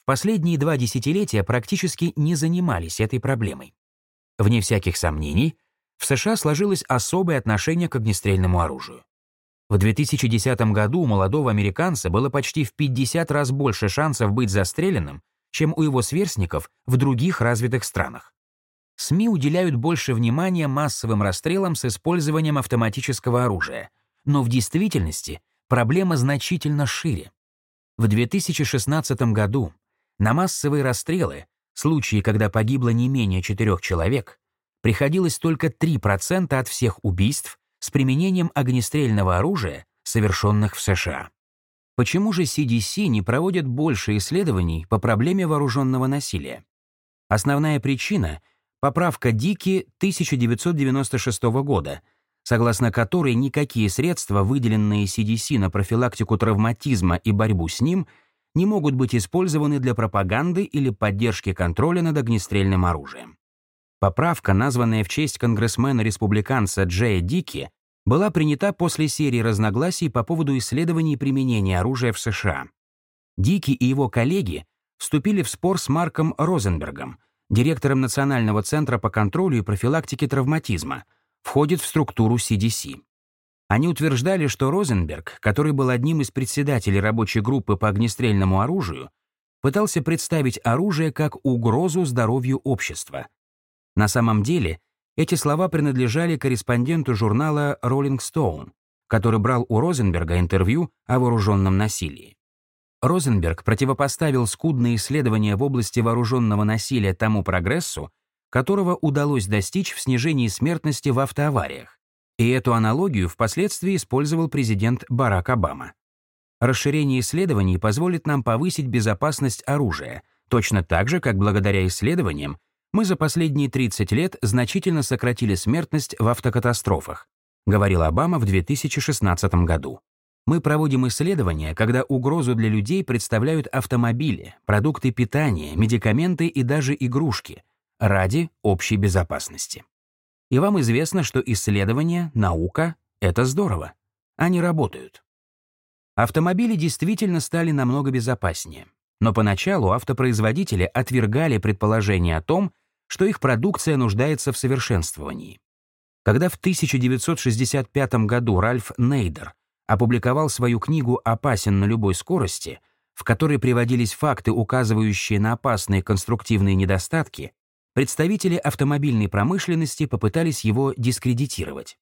в последние два десятилетия практически не занимались этой проблемой. Вне всяких сомнений, в США сложилось особое отношение к огнестрельному оружию. В 2010 году у молодого американца было почти в 50 раз больше шансов быть застреленным, чем у его сверстников в других развитых странах. СМИ уделяют больше внимания массовым расстрелам с использованием автоматического оружия, но в действительности проблема значительно шире. В 2016 году на массовые расстрелы, случаи, когда погибло не менее четырех человек, приходилось только 3% от всех убийств с применением огнестрельного оружия, совершенных в США. Почему же CDC не проводит больше исследований по проблеме вооруженного насилия? Основная причина — поправка Дики 1996 года — согласно которой никакие средства, выделенные CDC на профилактику травматизма и борьбу с ним, не могут быть использованы для пропаганды или поддержки контроля над огнестрельным оружием. Поправка, названная в честь конгрессмена-республиканца Джея Дики, была принята после серии разногласий по поводу исследований применения оружия в США. Дики и его коллеги вступили в спор с Марком Розенбергом, директором Национального центра по контролю и профилактике травматизма, входит в структуру CDC. Они утверждали, что Розенберг, который был одним из председателей рабочей группы по огнестрельному оружию, пытался представить оружие как угрозу здоровью общества. На самом деле, эти слова принадлежали корреспонденту журнала Rolling Stone, который брал у Розенберга интервью о вооруженном насилии. Розенберг противопоставил скудные исследования в области вооруженного насилия тому прогрессу, которого удалось достичь в снижении смертности в автоавариях. И эту аналогию впоследствии использовал президент Барак Обама. Расширение исследований позволит нам повысить безопасность оружия, точно так же, как благодаря исследованиям мы за последние 30 лет значительно сократили смертность в автокатастрофах, говорил Обама в 2016 году. Мы проводим исследования, когда угрозу для людей представляют автомобили, продукты питания, медикаменты и даже игрушки ради общей безопасности. И вам известно, что исследования, наука — это здорово. Они работают. Автомобили действительно стали намного безопаснее. Но поначалу автопроизводители отвергали предположение о том, что их продукция нуждается в совершенствовании. Когда в 1965 году Ральф Нейдер опубликовал свою книгу «Опасен на любой скорости», в которой приводились факты, указывающие на опасные конструктивные недостатки, представители автомобильной промышленности попытались его дискредитировать.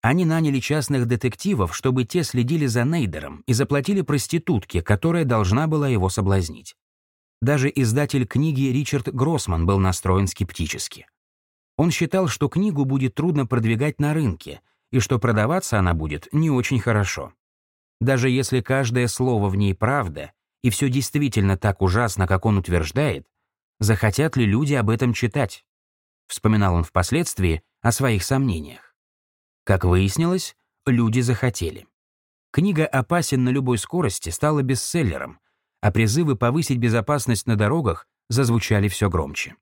Они наняли частных детективов, чтобы те следили за Нейдером и заплатили проститутке, которая должна была его соблазнить. Даже издатель книги Ричард Гроссман был настроен скептически. Он считал, что книгу будет трудно продвигать на рынке и что продаваться она будет не очень хорошо. Даже если каждое слово в ней правда, и все действительно так ужасно, как он утверждает, захотят ли люди об этом читать? Вспоминал он впоследствии о своих сомнениях. Как выяснилось, люди захотели. Книга «Опасен на любой скорости» стала бестселлером, а призывы повысить безопасность на дорогах зазвучали все громче.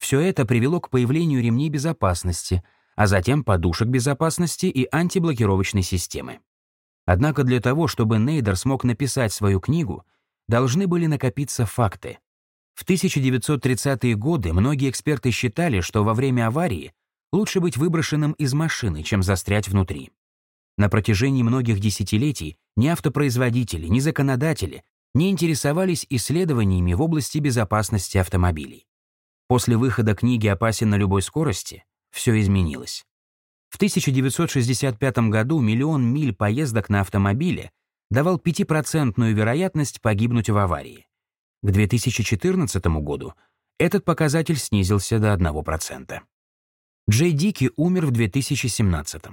Все это привело к появлению ремней безопасности, а затем подушек безопасности и антиблокировочной системы. Однако для того, чтобы Нейдер смог написать свою книгу, должны были накопиться факты. В 1930-е годы многие эксперты считали, что во время аварии лучше быть выброшенным из машины, чем застрять внутри. На протяжении многих десятилетий ни автопроизводители, ни законодатели не интересовались исследованиями в области безопасности автомобилей. После выхода книги «Опасен на любой скорости» все изменилось. В 1965 году миллион миль поездок на автомобиле давал 5% вероятность погибнуть в аварии. К 2014 году этот показатель снизился до 1%. Джей Дики умер в 2017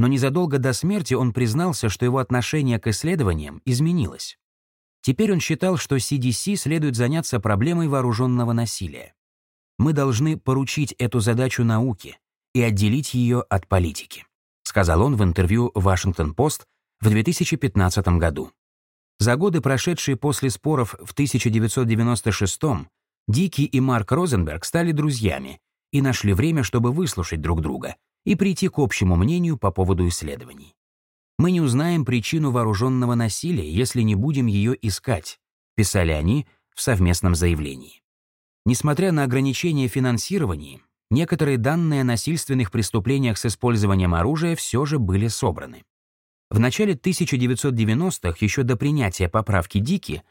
но незадолго до смерти он признался, что его отношение к исследованиям изменилось. Теперь он считал, что CDC следует заняться проблемой вооруженного насилия. Мы должны поручить эту задачу науке и отделить ее от политики, сказал он в интервью «Вашингтон-Пост» в 2015 году. За годы, прошедшие после споров в 1996-м, Дики и Марк Розенберг стали друзьями и нашли время, чтобы выслушать друг друга и прийти к общему мнению по поводу исследований. «Мы не узнаем причину вооруженного насилия, если не будем ее искать», писали они в совместном заявлении. Несмотря на ограничения финансирования, некоторые данные о насильственных преступлениях с использованием оружия все же были собраны. В начале 1990-х, еще до принятия поправки Дики,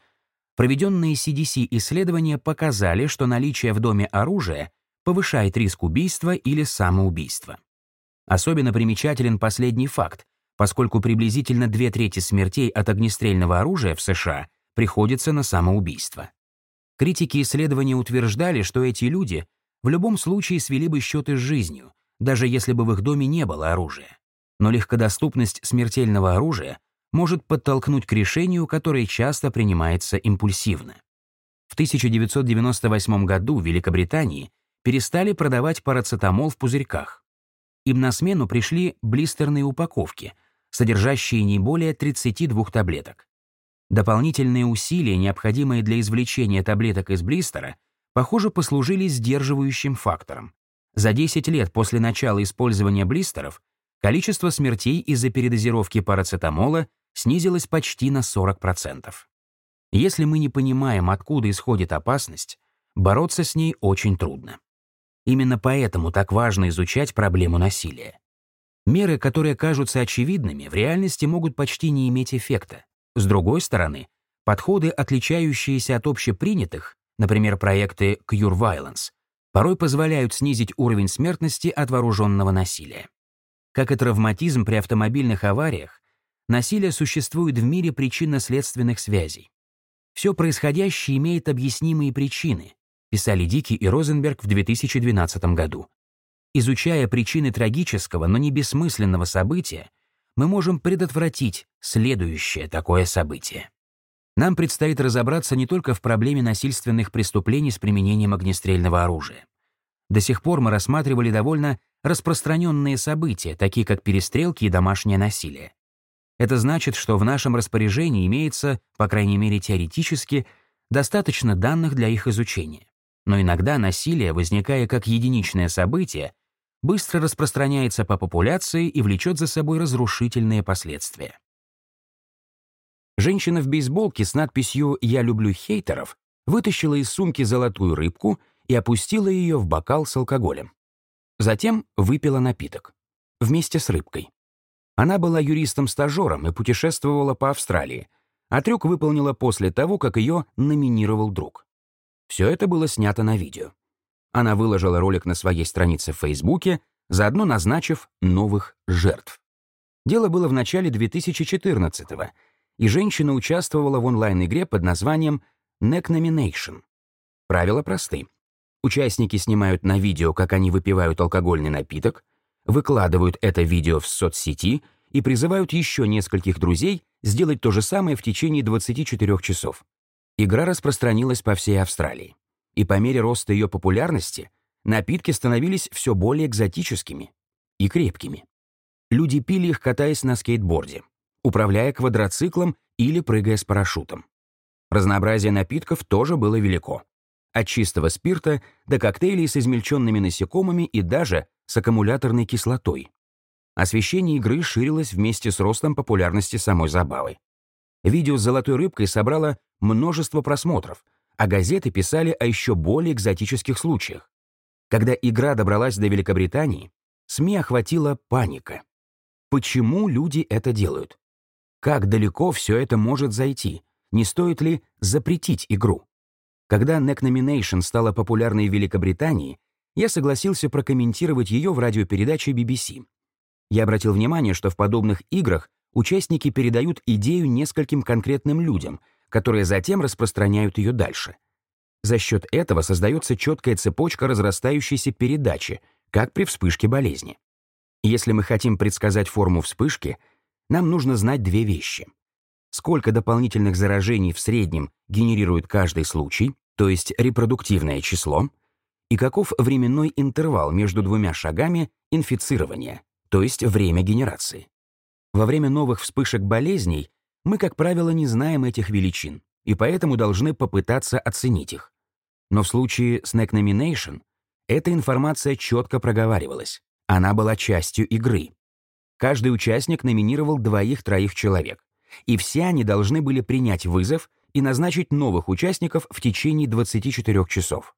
проведенные CDC исследования показали, что наличие в доме оружия повышает риск убийства или самоубийства. Особенно примечателен последний факт, поскольку приблизительно две трети смертей от огнестрельного оружия в США приходится на самоубийство. Критики исследования утверждали, что эти люди в любом случае свели бы счеты с жизнью, даже если бы в их доме не было оружия но легкодоступность смертельного оружия может подтолкнуть к решению, которое часто принимается импульсивно. В 1998 году в Великобритании перестали продавать парацетамол в пузырьках. Им на смену пришли блистерные упаковки, содержащие не более 32 таблеток. Дополнительные усилия, необходимые для извлечения таблеток из блистера, похоже, послужили сдерживающим фактором. За 10 лет после начала использования блистеров количество смертей из-за передозировки парацетамола снизилось почти на 40%. Если мы не понимаем, откуда исходит опасность, бороться с ней очень трудно. Именно поэтому так важно изучать проблему насилия. Меры, которые кажутся очевидными, в реальности могут почти не иметь эффекта. С другой стороны, подходы, отличающиеся от общепринятых, например, проекты Cure Violence, порой позволяют снизить уровень смертности от вооруженного насилия. Как и травматизм при автомобильных авариях, насилие существует в мире причинно-следственных связей. Все происходящее имеет объяснимые причины, писали Дики и Розенберг в 2012 году. Изучая причины трагического, но не бессмысленного события, мы можем предотвратить следующее такое событие. Нам предстоит разобраться не только в проблеме насильственных преступлений с применением огнестрельного оружия. До сих пор мы рассматривали довольно распространенные события, такие как перестрелки и домашнее насилие. Это значит, что в нашем распоряжении имеется, по крайней мере теоретически, достаточно данных для их изучения. Но иногда насилие, возникая как единичное событие, быстро распространяется по популяции и влечет за собой разрушительные последствия. Женщина в бейсболке с надписью «Я люблю хейтеров» вытащила из сумки золотую рыбку и опустила ее в бокал с алкоголем. Затем выпила напиток. Вместе с рыбкой. Она была юристом-стажером и путешествовала по Австралии, а трюк выполнила после того, как ее номинировал друг. Все это было снято на видео. Она выложила ролик на своей странице в Фейсбуке, заодно назначив новых жертв. Дело было в начале 2014-го, и женщина участвовала в онлайн-игре под названием Neck Nomination. Правила просты. Участники снимают на видео, как они выпивают алкогольный напиток, выкладывают это видео в соцсети и призывают еще нескольких друзей сделать то же самое в течение 24 часов. Игра распространилась по всей Австралии и по мере роста ее популярности напитки становились все более экзотическими и крепкими. Люди пили их, катаясь на скейтборде, управляя квадроциклом или прыгая с парашютом. Разнообразие напитков тоже было велико. От чистого спирта до коктейлей с измельченными насекомыми и даже с аккумуляторной кислотой. Освещение игры ширилось вместе с ростом популярности самой забавы. Видео с золотой рыбкой собрало множество просмотров, а газеты писали о еще более экзотических случаях. Когда игра добралась до Великобритании, СМИ охватила паника. Почему люди это делают? Как далеко все это может зайти? Не стоит ли запретить игру? Когда Neck Nomination стала популярной в Великобритании, я согласился прокомментировать ее в радиопередаче BBC. Я обратил внимание, что в подобных играх участники передают идею нескольким конкретным людям, которые затем распространяют ее дальше. За счет этого создается четкая цепочка разрастающейся передачи, как при вспышке болезни. Если мы хотим предсказать форму вспышки, нам нужно знать две вещи. Сколько дополнительных заражений в среднем генерирует каждый случай, то есть репродуктивное число, и каков временной интервал между двумя шагами инфицирования, то есть время генерации. Во время новых вспышек болезней мы, как правило, не знаем этих величин, и поэтому должны попытаться оценить их. Но в случае с Neck Nomination эта информация четко проговаривалась. Она была частью игры. Каждый участник номинировал двоих-троих человек, и все они должны были принять вызов и назначить новых участников в течение 24 часов.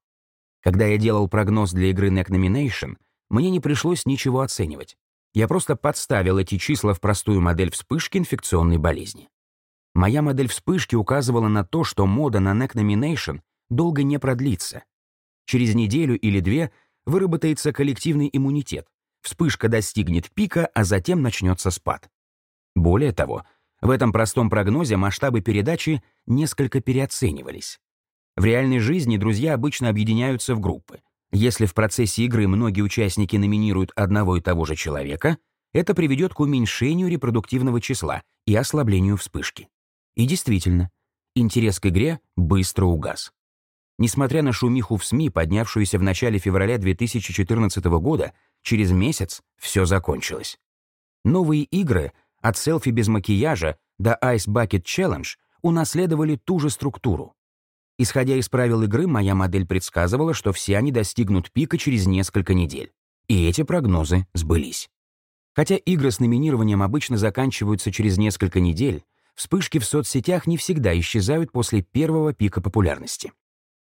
Когда я делал прогноз для игры Neck Nomination, мне не пришлось ничего оценивать. Я просто подставил эти числа в простую модель вспышки инфекционной болезни. Моя модель вспышки указывала на то, что мода на Neck Nomination долго не продлится. Через неделю или две выработается коллективный иммунитет, вспышка достигнет пика, а затем начнется спад. Более того, в этом простом прогнозе масштабы передачи несколько переоценивались. В реальной жизни друзья обычно объединяются в группы. Если в процессе игры многие участники номинируют одного и того же человека, это приведет к уменьшению репродуктивного числа и ослаблению вспышки. И действительно, интерес к игре быстро угас. Несмотря на шумиху в СМИ, поднявшуюся в начале февраля 2014 года, через месяц все закончилось. Новые игры, от селфи без макияжа до Ice Bucket Challenge, унаследовали ту же структуру. Исходя из правил игры, моя модель предсказывала, что все они достигнут пика через несколько недель. И эти прогнозы сбылись. Хотя игры с номинированием обычно заканчиваются через несколько недель, вспышки в соцсетях не всегда исчезают после первого пика популярности.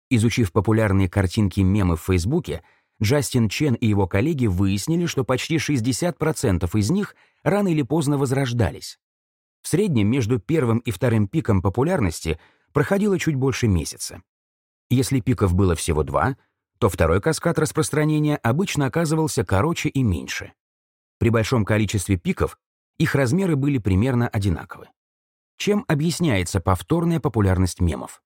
Изучив популярные картинки мемы в Фейсбуке, Джастин Чен и его коллеги выяснили, что почти 60% из них рано или поздно возрождались. В среднем между первым и вторым пиком популярности проходило чуть больше месяца. Если пиков было всего два, то второй каскад распространения обычно оказывался короче и меньше. При большом количестве пиков их размеры были примерно одинаковы. Чем объясняется повторная популярность мемов?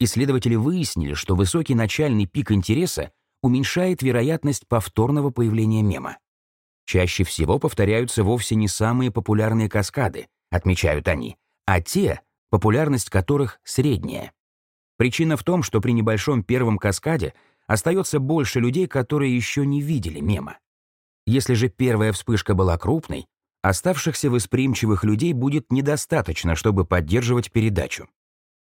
Исследователи выяснили, что высокий начальный пик интереса уменьшает вероятность повторного появления мема. Чаще всего повторяются вовсе не самые популярные каскады, отмечают они, а те, популярность которых средняя. Причина в том, что при небольшом первом каскаде остается больше людей, которые еще не видели мема. Если же первая вспышка была крупной, оставшихся восприимчивых людей будет недостаточно, чтобы поддерживать передачу.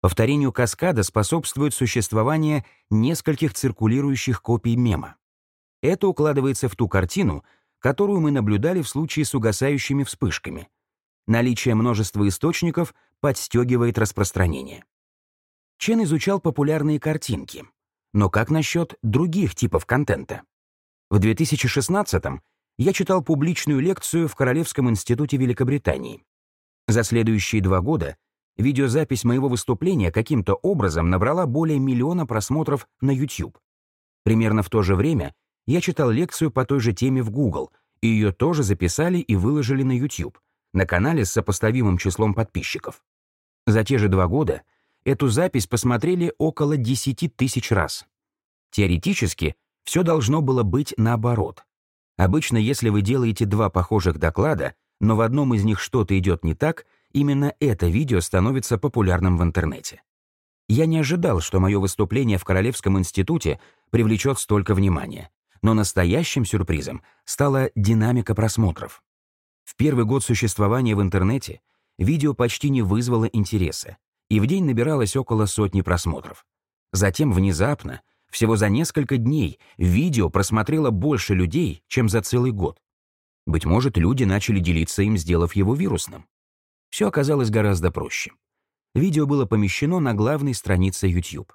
Повторению каскада способствует существование нескольких циркулирующих копий мема. Это укладывается в ту картину, которую мы наблюдали в случае с угасающими вспышками. Наличие множества источников подстегивает распространение. Чен изучал популярные картинки. Но как насчет других типов контента? В 2016-м я читал публичную лекцию в Королевском институте Великобритании. За следующие два года Видеозапись моего выступления каким-то образом набрала более миллиона просмотров на YouTube. Примерно в то же время я читал лекцию по той же теме в Google, и ее тоже записали и выложили на YouTube, на канале с сопоставимым числом подписчиков. За те же два года эту запись посмотрели около 10 тысяч раз. Теоретически, все должно было быть наоборот. Обычно, если вы делаете два похожих доклада, но в одном из них что-то идет не так — именно это видео становится популярным в интернете. Я не ожидал, что мое выступление в Королевском институте привлечет столько внимания, но настоящим сюрпризом стала динамика просмотров. В первый год существования в интернете видео почти не вызвало интереса, и в день набиралось около сотни просмотров. Затем внезапно, всего за несколько дней, видео просмотрело больше людей, чем за целый год. Быть может, люди начали делиться им, сделав его вирусным. Все оказалось гораздо проще. Видео было помещено на главной странице YouTube.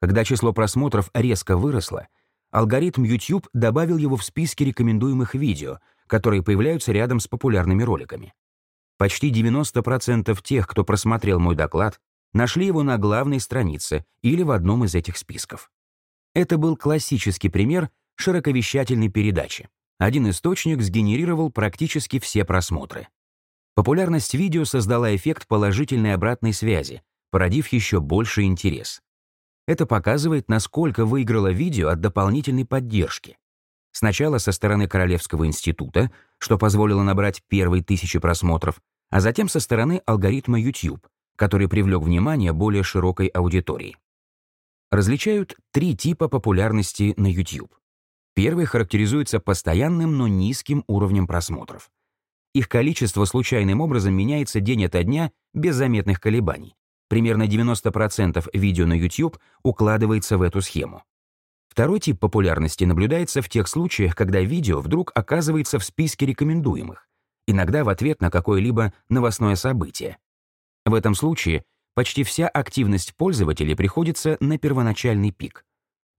Когда число просмотров резко выросло, алгоритм YouTube добавил его в списки рекомендуемых видео, которые появляются рядом с популярными роликами. Почти 90% тех, кто просмотрел мой доклад, нашли его на главной странице или в одном из этих списков. Это был классический пример широковещательной передачи. Один источник сгенерировал практически все просмотры. Популярность видео создала эффект положительной обратной связи, породив еще больше интерес. Это показывает, насколько выиграло видео от дополнительной поддержки. Сначала со стороны Королевского института, что позволило набрать первые тысячи просмотров, а затем со стороны алгоритма YouTube, который привлек внимание более широкой аудитории. Различают три типа популярности на YouTube. Первый характеризуется постоянным, но низким уровнем просмотров. Их количество случайным образом меняется день ото дня без заметных колебаний. Примерно 90% видео на YouTube укладывается в эту схему. Второй тип популярности наблюдается в тех случаях, когда видео вдруг оказывается в списке рекомендуемых, иногда в ответ на какое-либо новостное событие. В этом случае почти вся активность пользователей приходится на первоначальный пик.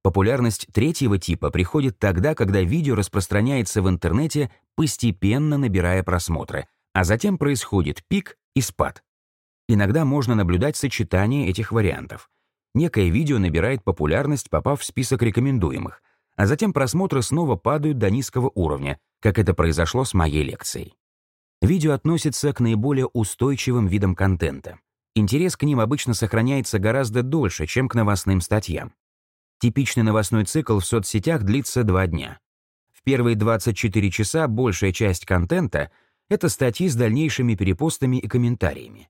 Популярность третьего типа приходит тогда, когда видео распространяется в интернете, постепенно набирая просмотры, а затем происходит пик и спад. Иногда можно наблюдать сочетание этих вариантов. Некое видео набирает популярность, попав в список рекомендуемых, а затем просмотры снова падают до низкого уровня, как это произошло с моей лекцией. Видео относится к наиболее устойчивым видам контента. Интерес к ним обычно сохраняется гораздо дольше, чем к новостным статьям. Типичный новостной цикл в соцсетях длится два дня. В первые 24 часа большая часть контента — это статьи с дальнейшими перепостами и комментариями.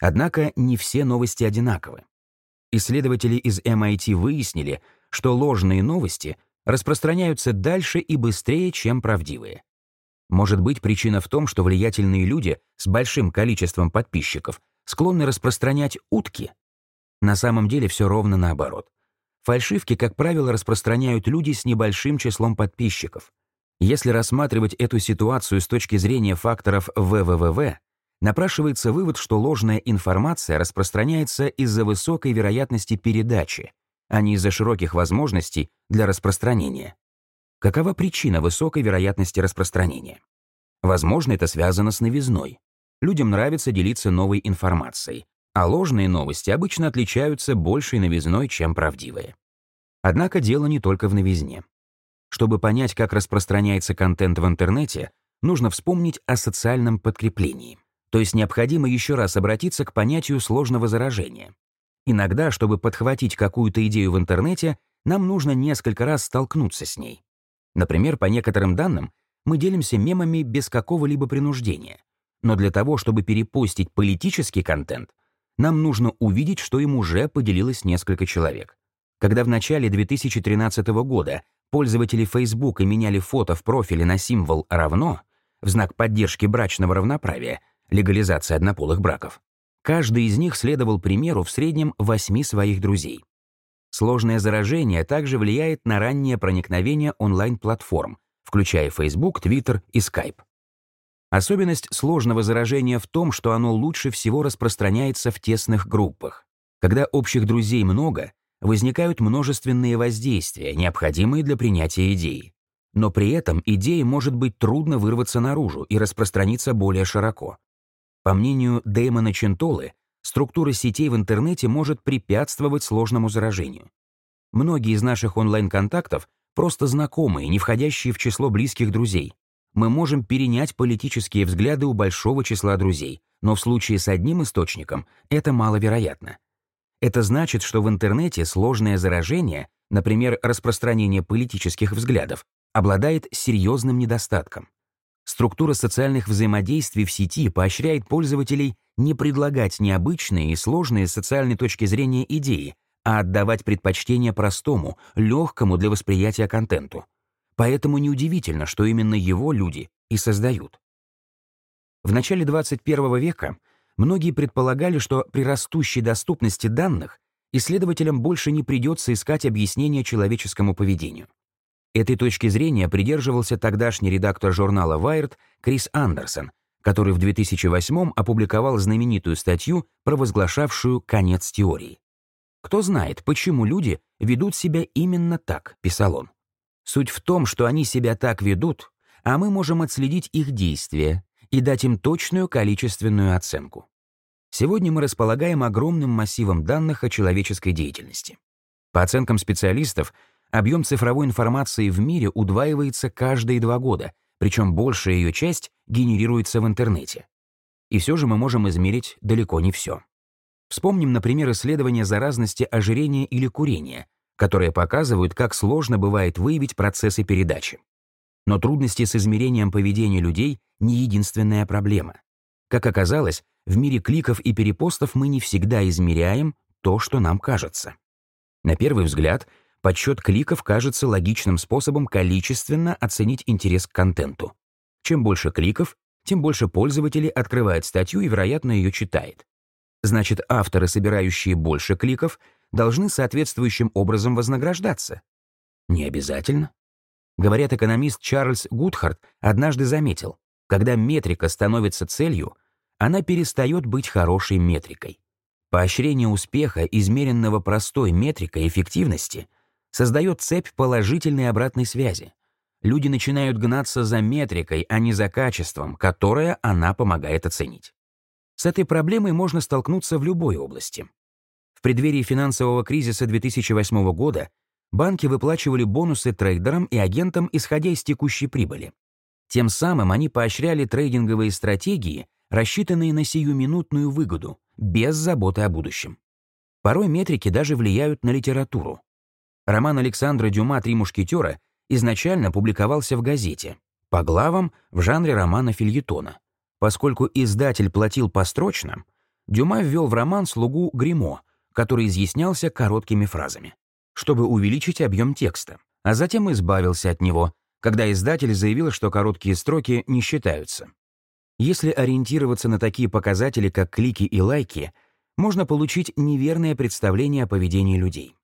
Однако не все новости одинаковы. Исследователи из MIT выяснили, что ложные новости распространяются дальше и быстрее, чем правдивые. Может быть, причина в том, что влиятельные люди с большим количеством подписчиков склонны распространять утки? На самом деле все ровно наоборот. Фальшивки, как правило, распространяют люди с небольшим числом подписчиков. Если рассматривать эту ситуацию с точки зрения факторов ВВВ, напрашивается вывод, что ложная информация распространяется из-за высокой вероятности передачи, а не из-за широких возможностей для распространения. Какова причина высокой вероятности распространения? Возможно, это связано с новизной. Людям нравится делиться новой информацией, а ложные новости обычно отличаются большей новизной, чем правдивые. Однако дело не только в новизне. Чтобы понять, как распространяется контент в интернете, нужно вспомнить о социальном подкреплении. То есть необходимо еще раз обратиться к понятию сложного заражения. Иногда, чтобы подхватить какую-то идею в интернете, нам нужно несколько раз столкнуться с ней. Например, по некоторым данным, мы делимся мемами без какого-либо принуждения. Но для того, чтобы перепостить политический контент, нам нужно увидеть, что им уже поделилось несколько человек. Когда в начале 2013 года пользователи Facebook меняли фото в профиле на символ «равно» в знак поддержки брачного равноправия, легализации однополых браков, каждый из них следовал примеру в среднем восьми своих друзей. Сложное заражение также влияет на раннее проникновение онлайн-платформ, включая Facebook, Twitter и Skype. Особенность сложного заражения в том, что оно лучше всего распространяется в тесных группах. Когда общих друзей много, возникают множественные воздействия, необходимые для принятия идеи. Но при этом идее может быть трудно вырваться наружу и распространиться более широко. По мнению Дэймона Чентолы, структура сетей в интернете может препятствовать сложному заражению. Многие из наших онлайн-контактов просто знакомые, не входящие в число близких друзей, мы можем перенять политические взгляды у большого числа друзей, но в случае с одним источником это маловероятно. Это значит, что в интернете сложное заражение, например, распространение политических взглядов, обладает серьезным недостатком. Структура социальных взаимодействий в сети поощряет пользователей не предлагать необычные и сложные с социальной точки зрения идеи, а отдавать предпочтение простому, легкому для восприятия контенту. Поэтому неудивительно, что именно его люди и создают. В начале 21 века многие предполагали, что при растущей доступности данных исследователям больше не придется искать объяснения человеческому поведению. Этой точки зрения придерживался тогдашний редактор журнала Wired Крис Андерсон, который в 2008 опубликовал знаменитую статью, провозглашавшую конец теории. «Кто знает, почему люди ведут себя именно так», — писал он. Суть в том, что они себя так ведут, а мы можем отследить их действия и дать им точную количественную оценку. Сегодня мы располагаем огромным массивом данных о человеческой деятельности. По оценкам специалистов, объем цифровой информации в мире удваивается каждые два года, причем большая ее часть генерируется в интернете. И все же мы можем измерить далеко не все. Вспомним, например, исследования заразности ожирения или курения, которые показывают, как сложно бывает выявить процессы передачи. Но трудности с измерением поведения людей не единственная проблема. Как оказалось, в мире кликов и перепостов мы не всегда измеряем то, что нам кажется. На первый взгляд, подсчет кликов кажется логичным способом количественно оценить интерес к контенту. Чем больше кликов, тем больше пользователей открывает статью и, вероятно, ее читает. Значит, авторы, собирающие больше кликов, должны соответствующим образом вознаграждаться. Не обязательно. Говорят, экономист Чарльз Гудхарт однажды заметил, когда метрика становится целью, она перестает быть хорошей метрикой. Поощрение успеха, измеренного простой метрикой эффективности, создает цепь положительной обратной связи. Люди начинают гнаться за метрикой, а не за качеством, которое она помогает оценить. С этой проблемой можно столкнуться в любой области. В преддверии финансового кризиса 2008 года банки выплачивали бонусы трейдерам и агентам, исходя из текущей прибыли. Тем самым они поощряли трейдинговые стратегии, рассчитанные на сиюминутную выгоду, без заботы о будущем. Порой метрики даже влияют на литературу. Роман Александра Дюма «Три мушкетера» изначально публиковался в газете, по главам в жанре романа фильетона. Поскольку издатель платил построчно, Дюма ввел в роман слугу Гримо, который изъяснялся короткими фразами, чтобы увеличить объем текста, а затем избавился от него, когда издатель заявил, что короткие строки не считаются. Если ориентироваться на такие показатели, как клики и лайки, можно получить неверное представление о поведении людей.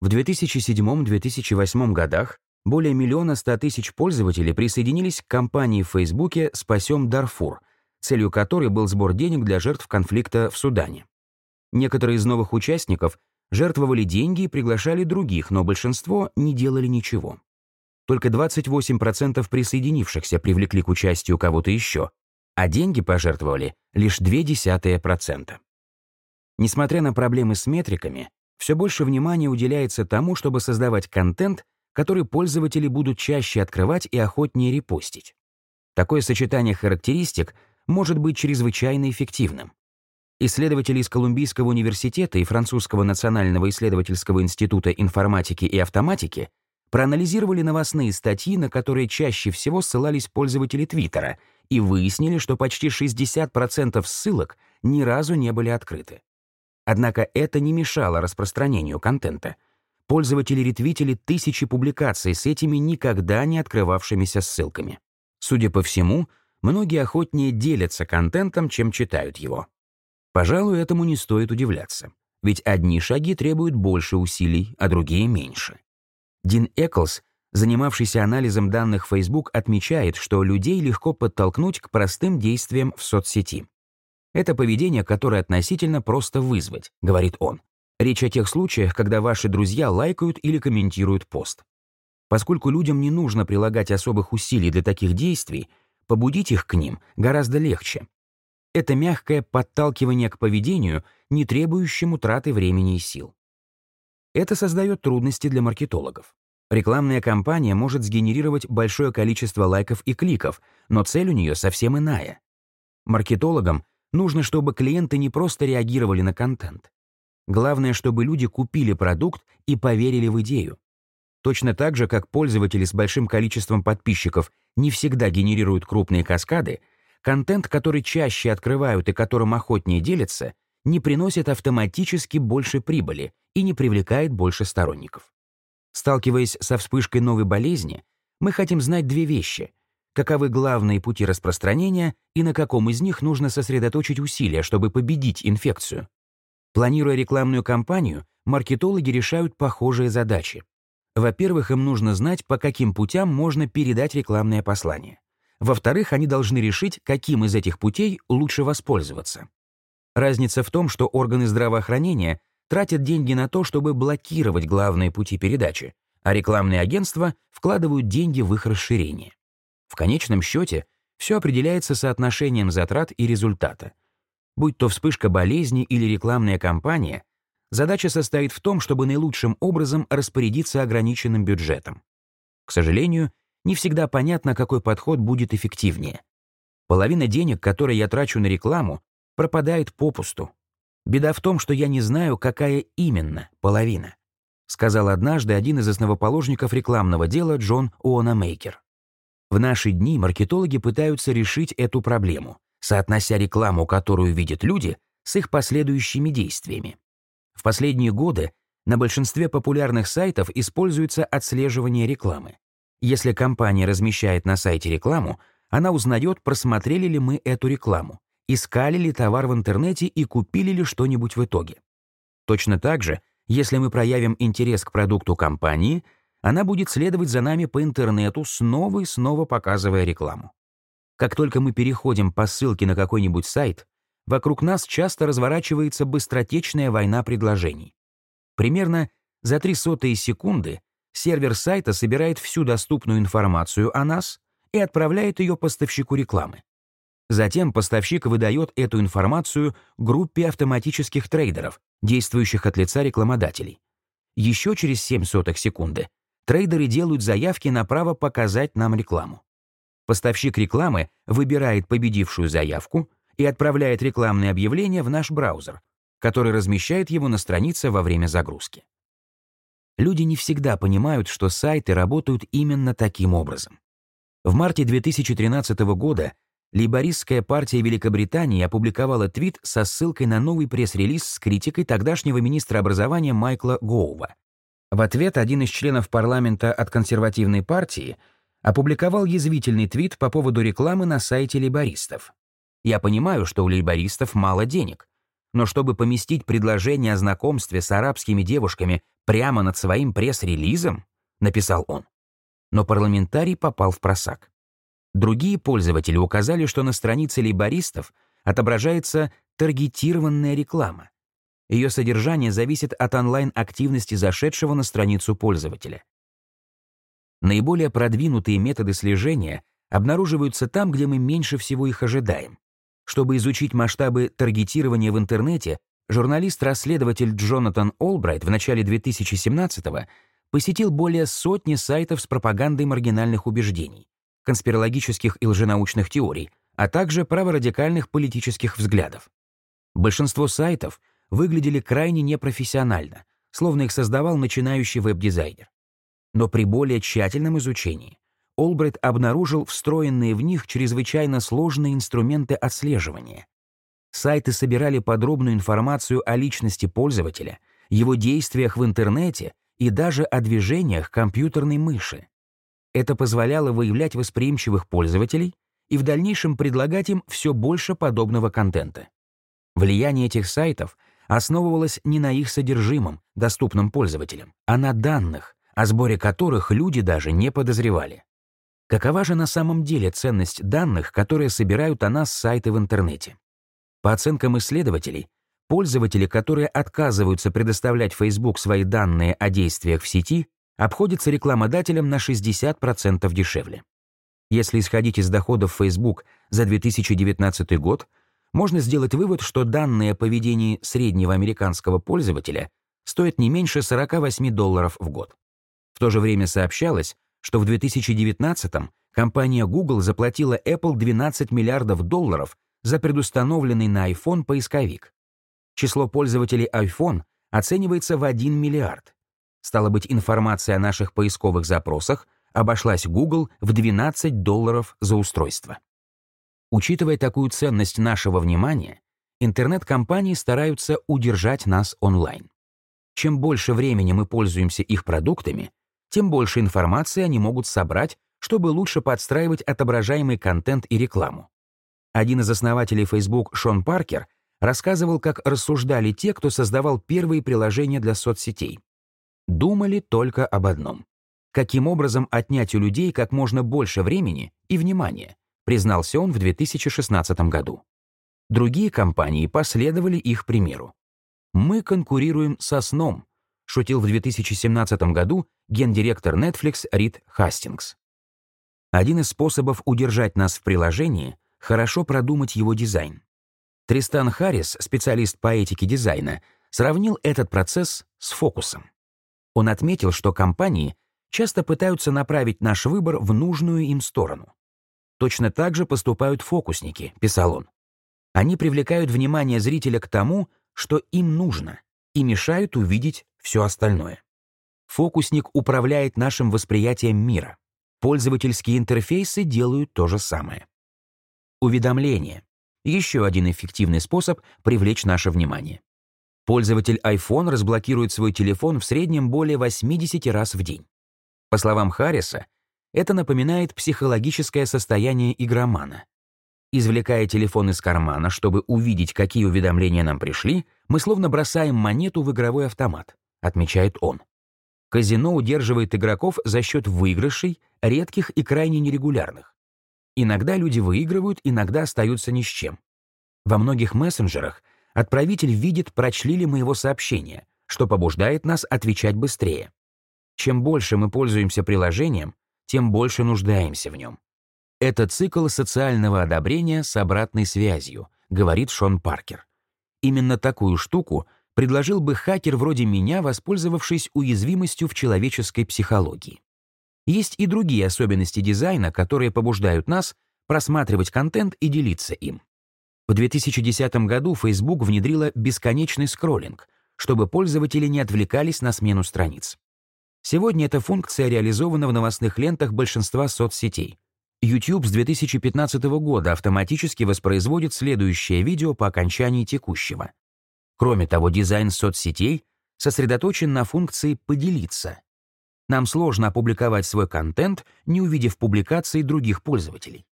В 2007-2008 годах более миллиона ста тысяч пользователей присоединились к кампании в Фейсбуке «Спасем Дарфур», целью которой был сбор денег для жертв конфликта в Судане. Некоторые из новых участников жертвовали деньги и приглашали других, но большинство не делали ничего. Только 28% присоединившихся привлекли к участию кого-то еще, а деньги пожертвовали лишь 0,2%. Несмотря на проблемы с метриками, все больше внимания уделяется тому, чтобы создавать контент, который пользователи будут чаще открывать и охотнее репостить. Такое сочетание характеристик может быть чрезвычайно эффективным. Исследователи из Колумбийского университета и Французского национального исследовательского института информатики и автоматики проанализировали новостные статьи, на которые чаще всего ссылались пользователи Твиттера, и выяснили, что почти 60% ссылок ни разу не были открыты. Однако это не мешало распространению контента. Пользователи ретвитили тысячи публикаций с этими никогда не открывавшимися ссылками. Судя по всему, многие охотнее делятся контентом, чем читают его. Пожалуй, этому не стоит удивляться, ведь одни шаги требуют больше усилий, а другие — меньше. Дин Эклс, занимавшийся анализом данных Facebook, отмечает, что людей легко подтолкнуть к простым действиям в соцсети. Это поведение, которое относительно просто вызвать, говорит он. Речь о тех случаях, когда ваши друзья лайкают или комментируют пост. Поскольку людям не нужно прилагать особых усилий для таких действий, побудить их к ним гораздо легче. Это мягкое подталкивание к поведению, не требующему траты времени и сил. Это создает трудности для маркетологов. Рекламная кампания может сгенерировать большое количество лайков и кликов, но цель у нее совсем иная. Маркетологам нужно, чтобы клиенты не просто реагировали на контент. Главное, чтобы люди купили продукт и поверили в идею. Точно так же, как пользователи с большим количеством подписчиков не всегда генерируют крупные каскады, Контент, который чаще открывают и которым охотнее делятся, не приносит автоматически больше прибыли и не привлекает больше сторонников. Сталкиваясь со вспышкой новой болезни, мы хотим знать две вещи. Каковы главные пути распространения и на каком из них нужно сосредоточить усилия, чтобы победить инфекцию. Планируя рекламную кампанию, маркетологи решают похожие задачи. Во-первых, им нужно знать, по каким путям можно передать рекламное послание. Во-вторых, они должны решить, каким из этих путей лучше воспользоваться. Разница в том, что органы здравоохранения тратят деньги на то, чтобы блокировать главные пути передачи, а рекламные агентства вкладывают деньги в их расширение. В конечном счете, все определяется соотношением затрат и результата. Будь то вспышка болезни или рекламная кампания, задача состоит в том, чтобы наилучшим образом распорядиться ограниченным бюджетом. К сожалению, не всегда понятно, какой подход будет эффективнее. Половина денег, которые я трачу на рекламу, пропадает попусту. Беда в том, что я не знаю, какая именно половина, сказал однажды один из основоположников рекламного дела Джон Уонамейкер. В наши дни маркетологи пытаются решить эту проблему, соотнося рекламу, которую видят люди, с их последующими действиями. В последние годы на большинстве популярных сайтов используется отслеживание рекламы. Если компания размещает на сайте рекламу, она узнает, просмотрели ли мы эту рекламу, искали ли товар в интернете и купили ли что-нибудь в итоге. Точно так же, если мы проявим интерес к продукту компании, она будет следовать за нами по интернету, снова и снова показывая рекламу. Как только мы переходим по ссылке на какой-нибудь сайт, вокруг нас часто разворачивается быстротечная война предложений. Примерно за три сотые секунды сервер сайта собирает всю доступную информацию о нас и отправляет ее поставщику рекламы. Затем поставщик выдает эту информацию группе автоматических трейдеров, действующих от лица рекламодателей. Еще через 7 сотых секунды трейдеры делают заявки на право показать нам рекламу. Поставщик рекламы выбирает победившую заявку и отправляет рекламное объявление в наш браузер, который размещает его на странице во время загрузки. Люди не всегда понимают, что сайты работают именно таким образом. В марте 2013 года Лейбористская партия Великобритании опубликовала твит со ссылкой на новый пресс-релиз с критикой тогдашнего министра образования Майкла Гоува. В ответ один из членов парламента от консервативной партии опубликовал язвительный твит по поводу рекламы на сайте лейбористов. «Я понимаю, что у лейбористов мало денег, но чтобы поместить предложение о знакомстве с арабскими девушками прямо над своим пресс-релизом, написал он. Но парламентарий попал в просак. Другие пользователи указали, что на странице лейбористов отображается таргетированная реклама. Ее содержание зависит от онлайн-активности зашедшего на страницу пользователя. Наиболее продвинутые методы слежения обнаруживаются там, где мы меньше всего их ожидаем. Чтобы изучить масштабы таргетирования в интернете, журналист-расследователь Джонатан Олбрайт в начале 2017-го посетил более сотни сайтов с пропагандой маргинальных убеждений, конспирологических и лженаучных теорий, а также праворадикальных политических взглядов. Большинство сайтов выглядели крайне непрофессионально, словно их создавал начинающий веб-дизайнер. Но при более тщательном изучении Олбрайт обнаружил встроенные в них чрезвычайно сложные инструменты отслеживания. Сайты собирали подробную информацию о личности пользователя, его действиях в интернете и даже о движениях компьютерной мыши. Это позволяло выявлять восприимчивых пользователей и в дальнейшем предлагать им все больше подобного контента. Влияние этих сайтов основывалось не на их содержимом, доступном пользователям, а на данных, о сборе которых люди даже не подозревали. Какова же на самом деле ценность данных, которые собирают о нас сайты в интернете? По оценкам исследователей, пользователи, которые отказываются предоставлять Facebook свои данные о действиях в сети, обходятся рекламодателям на 60% дешевле. Если исходить из доходов Facebook за 2019 год, можно сделать вывод, что данные о поведении среднего американского пользователя стоят не меньше 48 долларов в год. В то же время сообщалось, что в 2019 компания Google заплатила Apple 12 миллиардов долларов за предустановленный на iPhone поисковик. Число пользователей iPhone оценивается в 1 миллиард. Стало быть, информация о наших поисковых запросах обошлась Google в 12 долларов за устройство. Учитывая такую ценность нашего внимания, интернет-компании стараются удержать нас онлайн. Чем больше времени мы пользуемся их продуктами, тем больше информации они могут собрать, чтобы лучше подстраивать отображаемый контент и рекламу. Один из основателей Facebook, Шон Паркер, рассказывал, как рассуждали те, кто создавал первые приложения для соцсетей. Думали только об одном каким образом отнять у людей как можно больше времени и внимания, признался он в 2016 году. Другие компании последовали их примеру. «Мы конкурируем со сном», шутил в 2017 году гендиректор Netflix Рид Хастингс. Один из способов удержать нас в приложении — хорошо продумать его дизайн. Тристан Харрис, специалист по этике дизайна, сравнил этот процесс с фокусом. Он отметил, что компании часто пытаются направить наш выбор в нужную им сторону. Точно так же поступают фокусники, писал он. Они привлекают внимание зрителя к тому, что им нужно, и мешают увидеть все остальное. Фокусник управляет нашим восприятием мира. Пользовательские интерфейсы делают то же самое. Уведомления — еще один эффективный способ привлечь наше внимание. Пользователь iPhone разблокирует свой телефон в среднем более 80 раз в день. По словам Харриса, это напоминает психологическое состояние игромана. Извлекая телефон из кармана, чтобы увидеть, какие уведомления нам пришли, мы словно бросаем монету в игровой автомат, отмечает он. Казино удерживает игроков за счет выигрышей, редких и крайне нерегулярных. Иногда люди выигрывают, иногда остаются ни с чем. Во многих мессенджерах отправитель видит, прочли ли мы его сообщение, что побуждает нас отвечать быстрее. Чем больше мы пользуемся приложением, тем больше нуждаемся в нем. Это цикл социального одобрения с обратной связью, говорит Шон Паркер. Именно такую штуку предложил бы хакер вроде меня, воспользовавшись уязвимостью в человеческой психологии. Есть и другие особенности дизайна, которые побуждают нас просматривать контент и делиться им. В 2010 году Facebook внедрила бесконечный скроллинг, чтобы пользователи не отвлекались на смену страниц. Сегодня эта функция реализована в новостных лентах большинства соцсетей. YouTube с 2015 года автоматически воспроизводит следующее видео по окончании текущего. Кроме того, дизайн соцсетей сосредоточен на функции «поделиться». Нам сложно опубликовать свой контент, не увидев публикации других пользователей.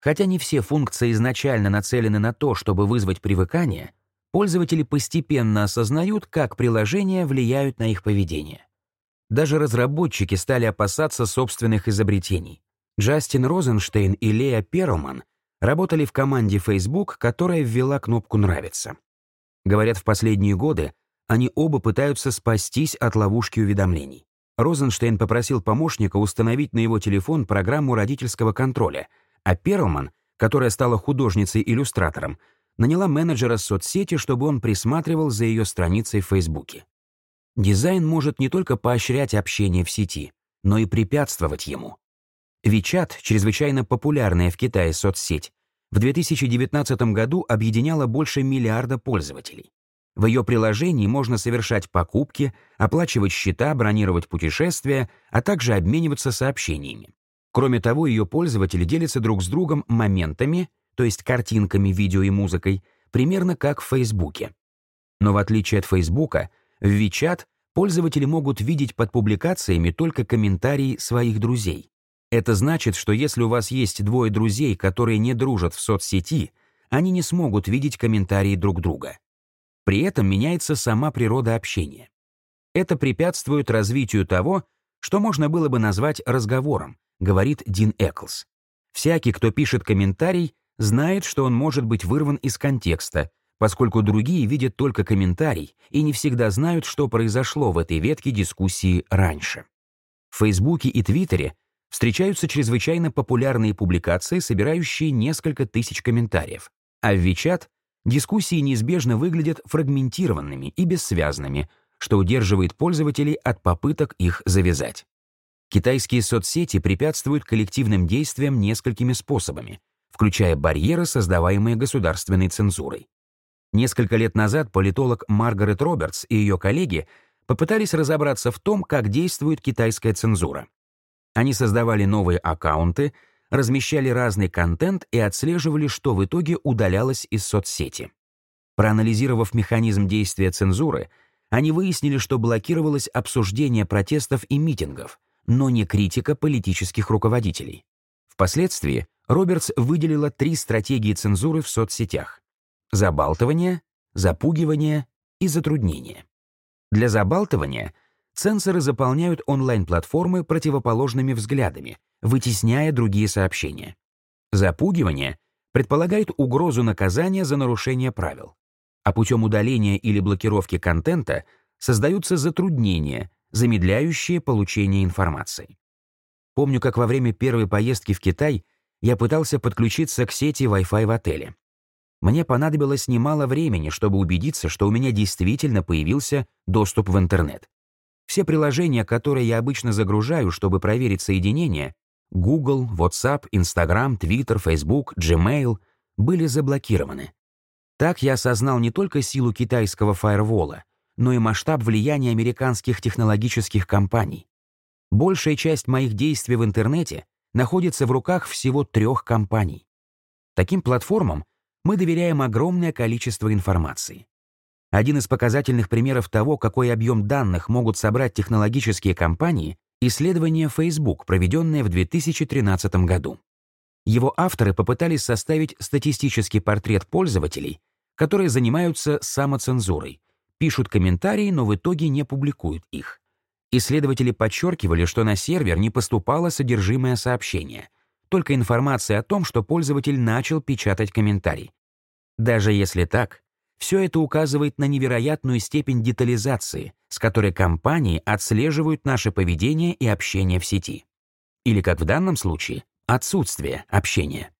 Хотя не все функции изначально нацелены на то, чтобы вызвать привыкание, пользователи постепенно осознают, как приложения влияют на их поведение. Даже разработчики стали опасаться собственных изобретений. Джастин Розенштейн и Лея Перлман работали в команде Facebook, которая ввела кнопку «Нравится». Говорят, в последние годы они оба пытаются спастись от ловушки уведомлений. Розенштейн попросил помощника установить на его телефон программу родительского контроля, а Перлман, которая стала художницей-иллюстратором, наняла менеджера соцсети, чтобы он присматривал за ее страницей в Фейсбуке. Дизайн может не только поощрять общение в сети, но и препятствовать ему. WeChat, чрезвычайно популярная в Китае соцсеть, в 2019 году объединяла больше миллиарда пользователей. В ее приложении можно совершать покупки, оплачивать счета, бронировать путешествия, а также обмениваться сообщениями. Кроме того, ее пользователи делятся друг с другом моментами, то есть картинками, видео и музыкой, примерно как в Фейсбуке. Но в отличие от Фейсбука, в WeChat пользователи могут видеть под публикациями только комментарии своих друзей. Это значит, что если у вас есть двое друзей, которые не дружат в соцсети, они не смогут видеть комментарии друг друга. При этом меняется сама природа общения. Это препятствует развитию того, что можно было бы назвать разговором, говорит Дин Эклс. Всякий, кто пишет комментарий, знает, что он может быть вырван из контекста, поскольку другие видят только комментарий и не всегда знают, что произошло в этой ветке дискуссии раньше. В Фейсбуке и Твиттере встречаются чрезвычайно популярные публикации, собирающие несколько тысяч комментариев, а в WeChat дискуссии неизбежно выглядят фрагментированными и бессвязными, что удерживает пользователей от попыток их завязать. Китайские соцсети препятствуют коллективным действиям несколькими способами, включая барьеры, создаваемые государственной цензурой. Несколько лет назад политолог Маргарет Робертс и ее коллеги попытались разобраться в том, как действует китайская цензура. Они создавали новые аккаунты, размещали разный контент и отслеживали, что в итоге удалялось из соцсети. Проанализировав механизм действия цензуры, они выяснили, что блокировалось обсуждение протестов и митингов, но не критика политических руководителей. Впоследствии Робертс выделила три стратегии цензуры в соцсетях — забалтывание, запугивание и затруднение. Для забалтывания цензоры заполняют онлайн-платформы противоположными взглядами, вытесняя другие сообщения. Запугивание предполагает угрозу наказания за нарушение правил, а путем удаления или блокировки контента создаются затруднения, замедляющие получение информации. Помню, как во время первой поездки в Китай я пытался подключиться к сети Wi-Fi в отеле. Мне понадобилось немало времени, чтобы убедиться, что у меня действительно появился доступ в интернет. Все приложения, которые я обычно загружаю, чтобы проверить соединение, Google, WhatsApp, Instagram, Twitter, Facebook, Gmail были заблокированы. Так я осознал не только силу китайского фаервола, но и масштаб влияния американских технологических компаний. Большая часть моих действий в интернете находится в руках всего трех компаний. Таким платформам мы доверяем огромное количество информации. Один из показательных примеров того, какой объем данных могут собрать технологические компании, Исследование Facebook, проведенное в 2013 году. Его авторы попытались составить статистический портрет пользователей, которые занимаются самоцензурой, пишут комментарии, но в итоге не публикуют их. Исследователи подчеркивали, что на сервер не поступало содержимое сообщения, только информация о том, что пользователь начал печатать комментарий. Даже если так, все это указывает на невероятную степень детализации, с которой компании отслеживают наше поведение и общение в сети. Или, как в данном случае, отсутствие общения.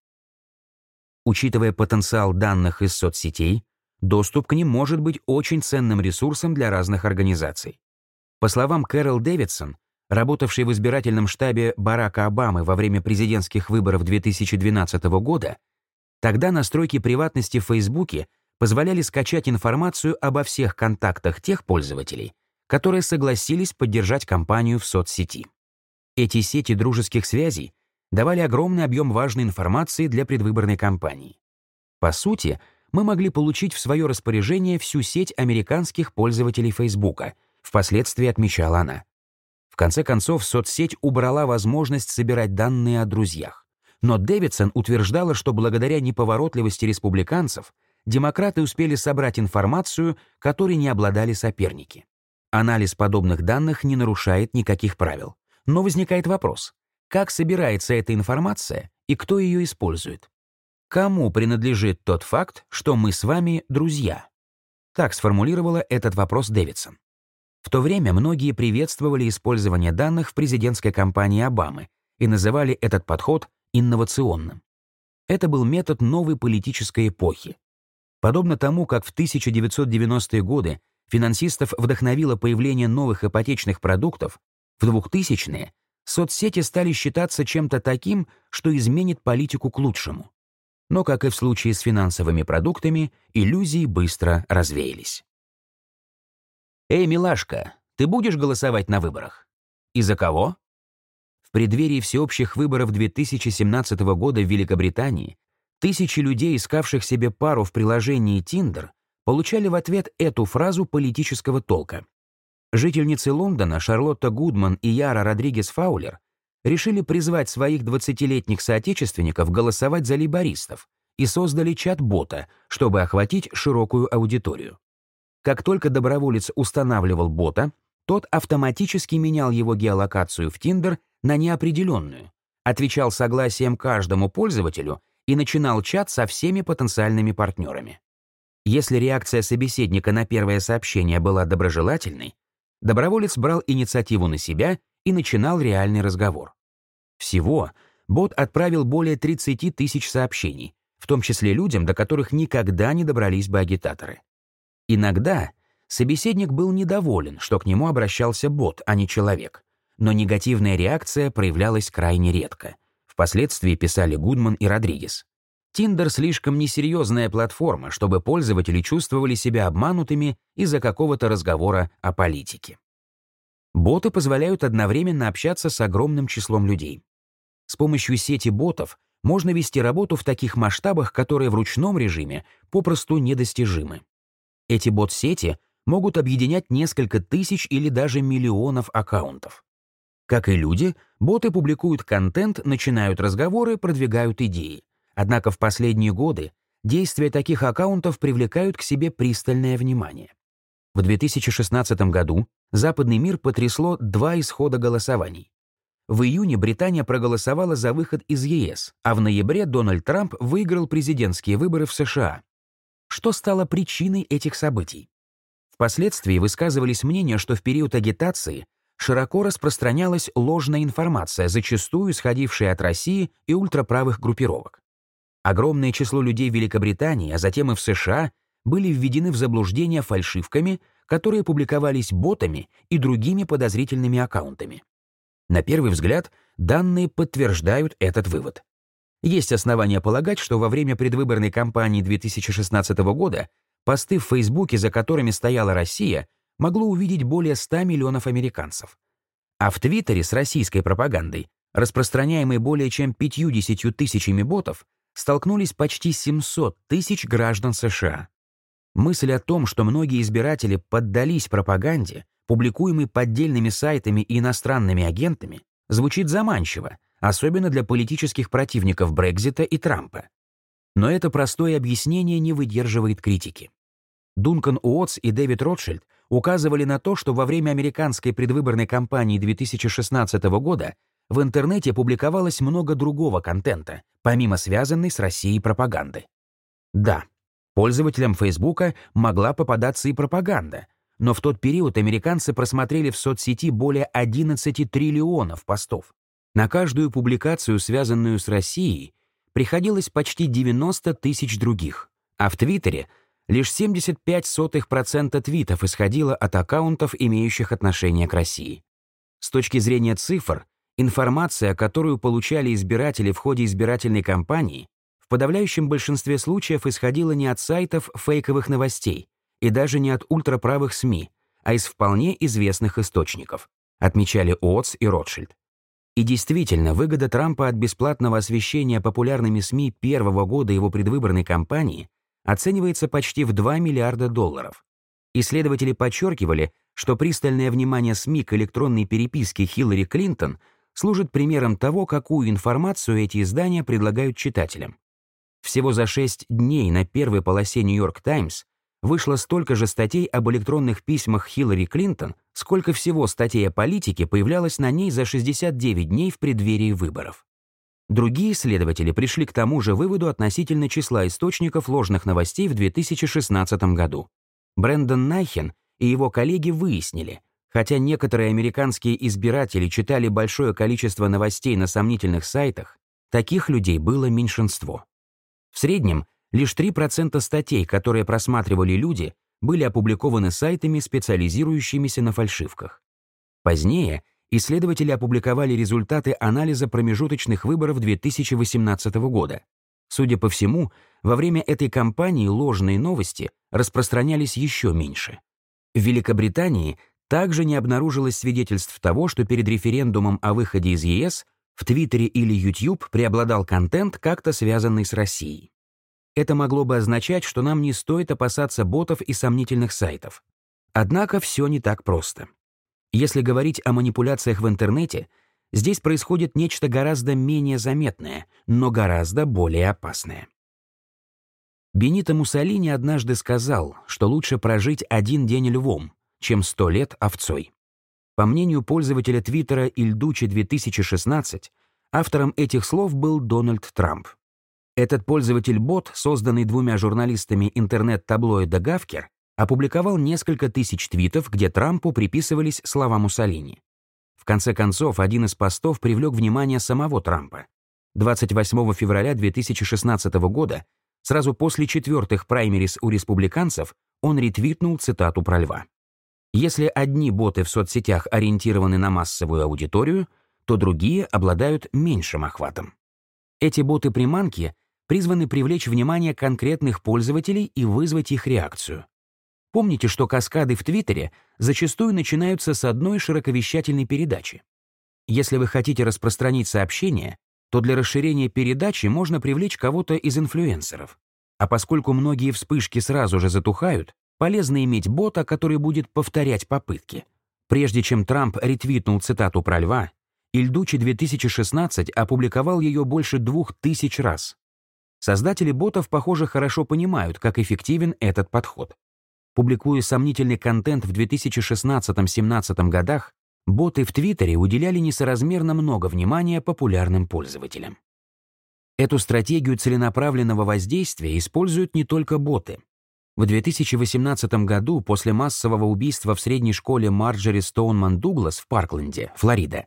Учитывая потенциал данных из соцсетей, доступ к ним может быть очень ценным ресурсом для разных организаций. По словам Кэрол Дэвидсон, работавшей в избирательном штабе Барака Обамы во время президентских выборов 2012 года, тогда настройки приватности в Фейсбуке позволяли скачать информацию обо всех контактах тех пользователей, которые согласились поддержать компанию в соцсети. Эти сети дружеских связей давали огромный объем важной информации для предвыборной кампании. По сути, мы могли получить в свое распоряжение всю сеть американских пользователей Фейсбука, впоследствии отмечала она. В конце концов, соцсеть убрала возможность собирать данные о друзьях. Но Дэвидсон утверждала, что благодаря неповоротливости республиканцев демократы успели собрать информацию, которой не обладали соперники. Анализ подобных данных не нарушает никаких правил. Но возникает вопрос, как собирается эта информация и кто ее использует. Кому принадлежит тот факт, что мы с вами друзья? Так сформулировала этот вопрос Дэвидсон. В то время многие приветствовали использование данных в президентской кампании Обамы и называли этот подход инновационным. Это был метод новой политической эпохи. Подобно тому, как в 1990-е годы финансистов вдохновило появление новых ипотечных продуктов, в 2000-е соцсети стали считаться чем-то таким, что изменит политику к лучшему. Но, как и в случае с финансовыми продуктами, иллюзии быстро развеялись. «Эй, милашка, ты будешь голосовать на выборах? И за кого?» В преддверии всеобщих выборов 2017 года в Великобритании тысячи людей, искавших себе пару в приложении Tinder, получали в ответ эту фразу политического толка. Жительницы Лондона Шарлотта Гудман и Яра Родригес Фаулер решили призвать своих 20-летних соотечественников голосовать за лейбористов и создали чат-бота, чтобы охватить широкую аудиторию. Как только доброволец устанавливал бота, тот автоматически менял его геолокацию в Tinder на неопределенную, отвечал согласием каждому пользователю и начинал чат со всеми потенциальными партнерами. Если реакция собеседника на первое сообщение была доброжелательной, доброволец брал инициативу на себя и начинал реальный разговор. Всего бот отправил более 30 тысяч сообщений, в том числе людям, до которых никогда не добрались бы агитаторы. Иногда собеседник был недоволен, что к нему обращался бот, а не человек, но негативная реакция проявлялась крайне редко. Впоследствии писали Гудман и Родригес. Тиндер слишком несерьезная платформа, чтобы пользователи чувствовали себя обманутыми из-за какого-то разговора о политике. Боты позволяют одновременно общаться с огромным числом людей. С помощью сети ботов можно вести работу в таких масштабах, которые в ручном режиме попросту недостижимы. Эти бот-сети могут объединять несколько тысяч или даже миллионов аккаунтов. Как и люди, боты публикуют контент, начинают разговоры, продвигают идеи. Однако в последние годы действия таких аккаунтов привлекают к себе пристальное внимание. В 2016 году западный мир потрясло два исхода голосований. В июне Британия проголосовала за выход из ЕС, а в ноябре Дональд Трамп выиграл президентские выборы в США. Что стало причиной этих событий? Впоследствии высказывались мнения, что в период агитации широко распространялась ложная информация, зачастую исходившая от России и ультраправых группировок. Огромное число людей в Великобритании, а затем и в США, были введены в заблуждение фальшивками, которые публиковались ботами и другими подозрительными аккаунтами. На первый взгляд, данные подтверждают этот вывод. Есть основания полагать, что во время предвыборной кампании 2016 года посты в Фейсбуке, за которыми стояла Россия, могло увидеть более 100 миллионов американцев. А в Твиттере с российской пропагандой, распространяемой более чем 50 тысячами ботов, столкнулись почти 700 тысяч граждан США. Мысль о том, что многие избиратели поддались пропаганде, публикуемой поддельными сайтами и иностранными агентами, звучит заманчиво, особенно для политических противников Брекзита и Трампа. Но это простое объяснение не выдерживает критики. Дункан Уотс и Дэвид Ротшильд указывали на то, что во время американской предвыборной кампании 2016 года в интернете публиковалось много другого контента, помимо связанной с Россией пропаганды. Да, пользователям Фейсбука могла попадаться и пропаганда, но в тот период американцы просмотрели в соцсети более 11 триллионов постов. На каждую публикацию, связанную с Россией, приходилось почти 90 тысяч других, а в Твиттере лишь 75% твитов исходило от аккаунтов, имеющих отношение к России. С точки зрения цифр, Информация, которую получали избиратели в ходе избирательной кампании, в подавляющем большинстве случаев исходила не от сайтов фейковых новостей и даже не от ультраправых СМИ, а из вполне известных источников, отмечали Уотс и Ротшильд. И действительно, выгода Трампа от бесплатного освещения популярными СМИ первого года его предвыборной кампании оценивается почти в 2 миллиарда долларов. Исследователи подчеркивали, что пристальное внимание СМИ к электронной переписке Хиллари Клинтон — служит примером того, какую информацию эти издания предлагают читателям. Всего за шесть дней на первой полосе «Нью-Йорк Таймс» вышло столько же статей об электронных письмах Хиллари Клинтон, сколько всего статей о политике появлялось на ней за 69 дней в преддверии выборов. Другие исследователи пришли к тому же выводу относительно числа источников ложных новостей в 2016 году. Брэндон Найхен и его коллеги выяснили, хотя некоторые американские избиратели читали большое количество новостей на сомнительных сайтах, таких людей было меньшинство. В среднем лишь 3% статей, которые просматривали люди, были опубликованы сайтами, специализирующимися на фальшивках. Позднее исследователи опубликовали результаты анализа промежуточных выборов 2018 года. Судя по всему, во время этой кампании ложные новости распространялись еще меньше. В Великобритании также не обнаружилось свидетельств того, что перед референдумом о выходе из ЕС в Твиттере или YouTube преобладал контент, как-то связанный с Россией. Это могло бы означать, что нам не стоит опасаться ботов и сомнительных сайтов. Однако все не так просто. Если говорить о манипуляциях в интернете, здесь происходит нечто гораздо менее заметное, но гораздо более опасное. Бенито Муссолини однажды сказал, что лучше прожить один день львом, чем сто лет овцой. По мнению пользователя Твиттера Ильдучи 2016, автором этих слов был Дональд Трамп. Этот пользователь-бот, созданный двумя журналистами интернет-таблоида «Гавкер», опубликовал несколько тысяч твитов, где Трампу приписывались слова Муссолини. В конце концов, один из постов привлек внимание самого Трампа. 28 февраля 2016 года, сразу после четвертых праймерис у республиканцев, он ретвитнул цитату про льва. Если одни боты в соцсетях ориентированы на массовую аудиторию, то другие обладают меньшим охватом. Эти боты-приманки призваны привлечь внимание конкретных пользователей и вызвать их реакцию. Помните, что каскады в Твиттере зачастую начинаются с одной широковещательной передачи. Если вы хотите распространить сообщение, то для расширения передачи можно привлечь кого-то из инфлюенсеров. А поскольку многие вспышки сразу же затухают, полезно иметь бота, который будет повторять попытки. Прежде чем Трамп ретвитнул цитату про льва, Ильдучи 2016 опубликовал ее больше двух тысяч раз. Создатели ботов, похоже, хорошо понимают, как эффективен этот подход. Публикуя сомнительный контент в 2016-17 годах, боты в Твиттере уделяли несоразмерно много внимания популярным пользователям. Эту стратегию целенаправленного воздействия используют не только боты. В 2018 году, после массового убийства в средней школе Марджери Стоунман Дуглас в Паркленде, Флорида,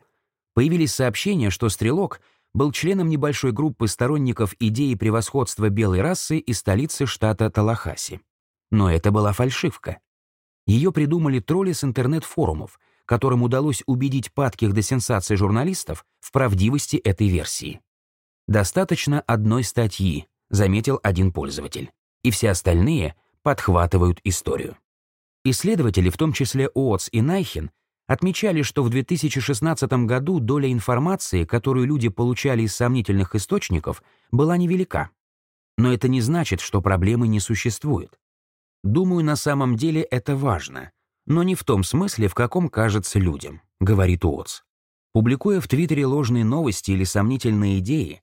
появились сообщения, что стрелок был членом небольшой группы сторонников идеи превосходства белой расы из столицы штата Талахаси. Но это была фальшивка. Ее придумали тролли с интернет-форумов, которым удалось убедить падких до сенсации журналистов в правдивости этой версии. «Достаточно одной статьи», — заметил один пользователь, и все остальные подхватывают историю. Исследователи, в том числе Уотс и Найхен, отмечали, что в 2016 году доля информации, которую люди получали из сомнительных источников, была невелика. Но это не значит, что проблемы не существует. Думаю, на самом деле это важно, но не в том смысле, в каком кажется людям, говорит Уотс. Публикуя в Твиттере ложные новости или сомнительные идеи,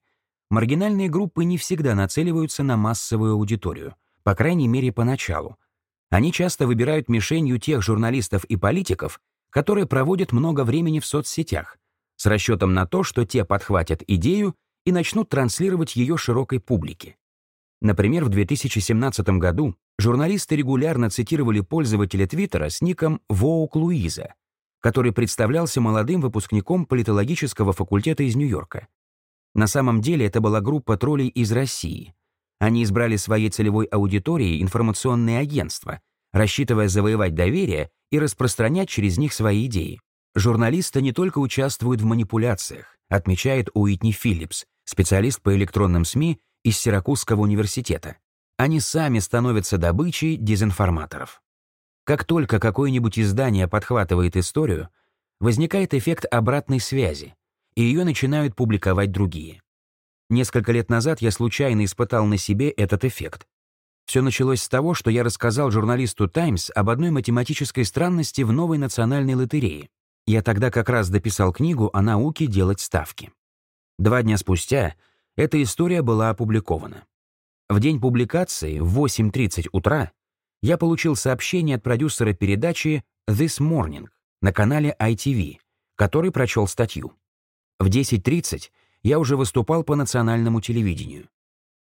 маргинальные группы не всегда нацеливаются на массовую аудиторию, по крайней мере, поначалу. Они часто выбирают мишенью тех журналистов и политиков, которые проводят много времени в соцсетях, с расчетом на то, что те подхватят идею и начнут транслировать ее широкой публике. Например, в 2017 году журналисты регулярно цитировали пользователя Твиттера с ником Воук Луиза, который представлялся молодым выпускником политологического факультета из Нью-Йорка. На самом деле это была группа троллей из России. Они избрали своей целевой аудиторией информационные агентства, рассчитывая завоевать доверие и распространять через них свои идеи. Журналисты не только участвуют в манипуляциях, отмечает Уитни Филлипс, специалист по электронным СМИ из Сиракузского университета. Они сами становятся добычей дезинформаторов. Как только какое-нибудь издание подхватывает историю, возникает эффект обратной связи, и ее начинают публиковать другие. Несколько лет назад я случайно испытал на себе этот эффект. Все началось с того, что я рассказал журналисту «Таймс» об одной математической странности в новой национальной лотерее. Я тогда как раз дописал книгу о науке делать ставки. Два дня спустя эта история была опубликована. В день публикации в 8.30 утра я получил сообщение от продюсера передачи «This Morning» на канале ITV, который прочел статью. В 10.30 я уже выступал по национальному телевидению.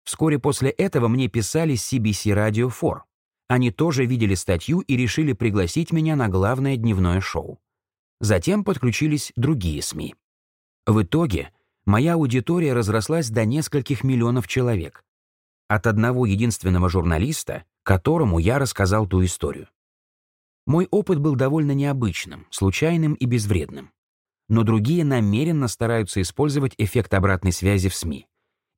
Вскоре после этого мне писали CBC Radio 4. Они тоже видели статью и решили пригласить меня на главное дневное шоу. Затем подключились другие СМИ. В итоге моя аудитория разрослась до нескольких миллионов человек. От одного единственного журналиста, которому я рассказал ту историю. Мой опыт был довольно необычным, случайным и безвредным. Но другие намеренно стараются использовать эффект обратной связи в СМИ.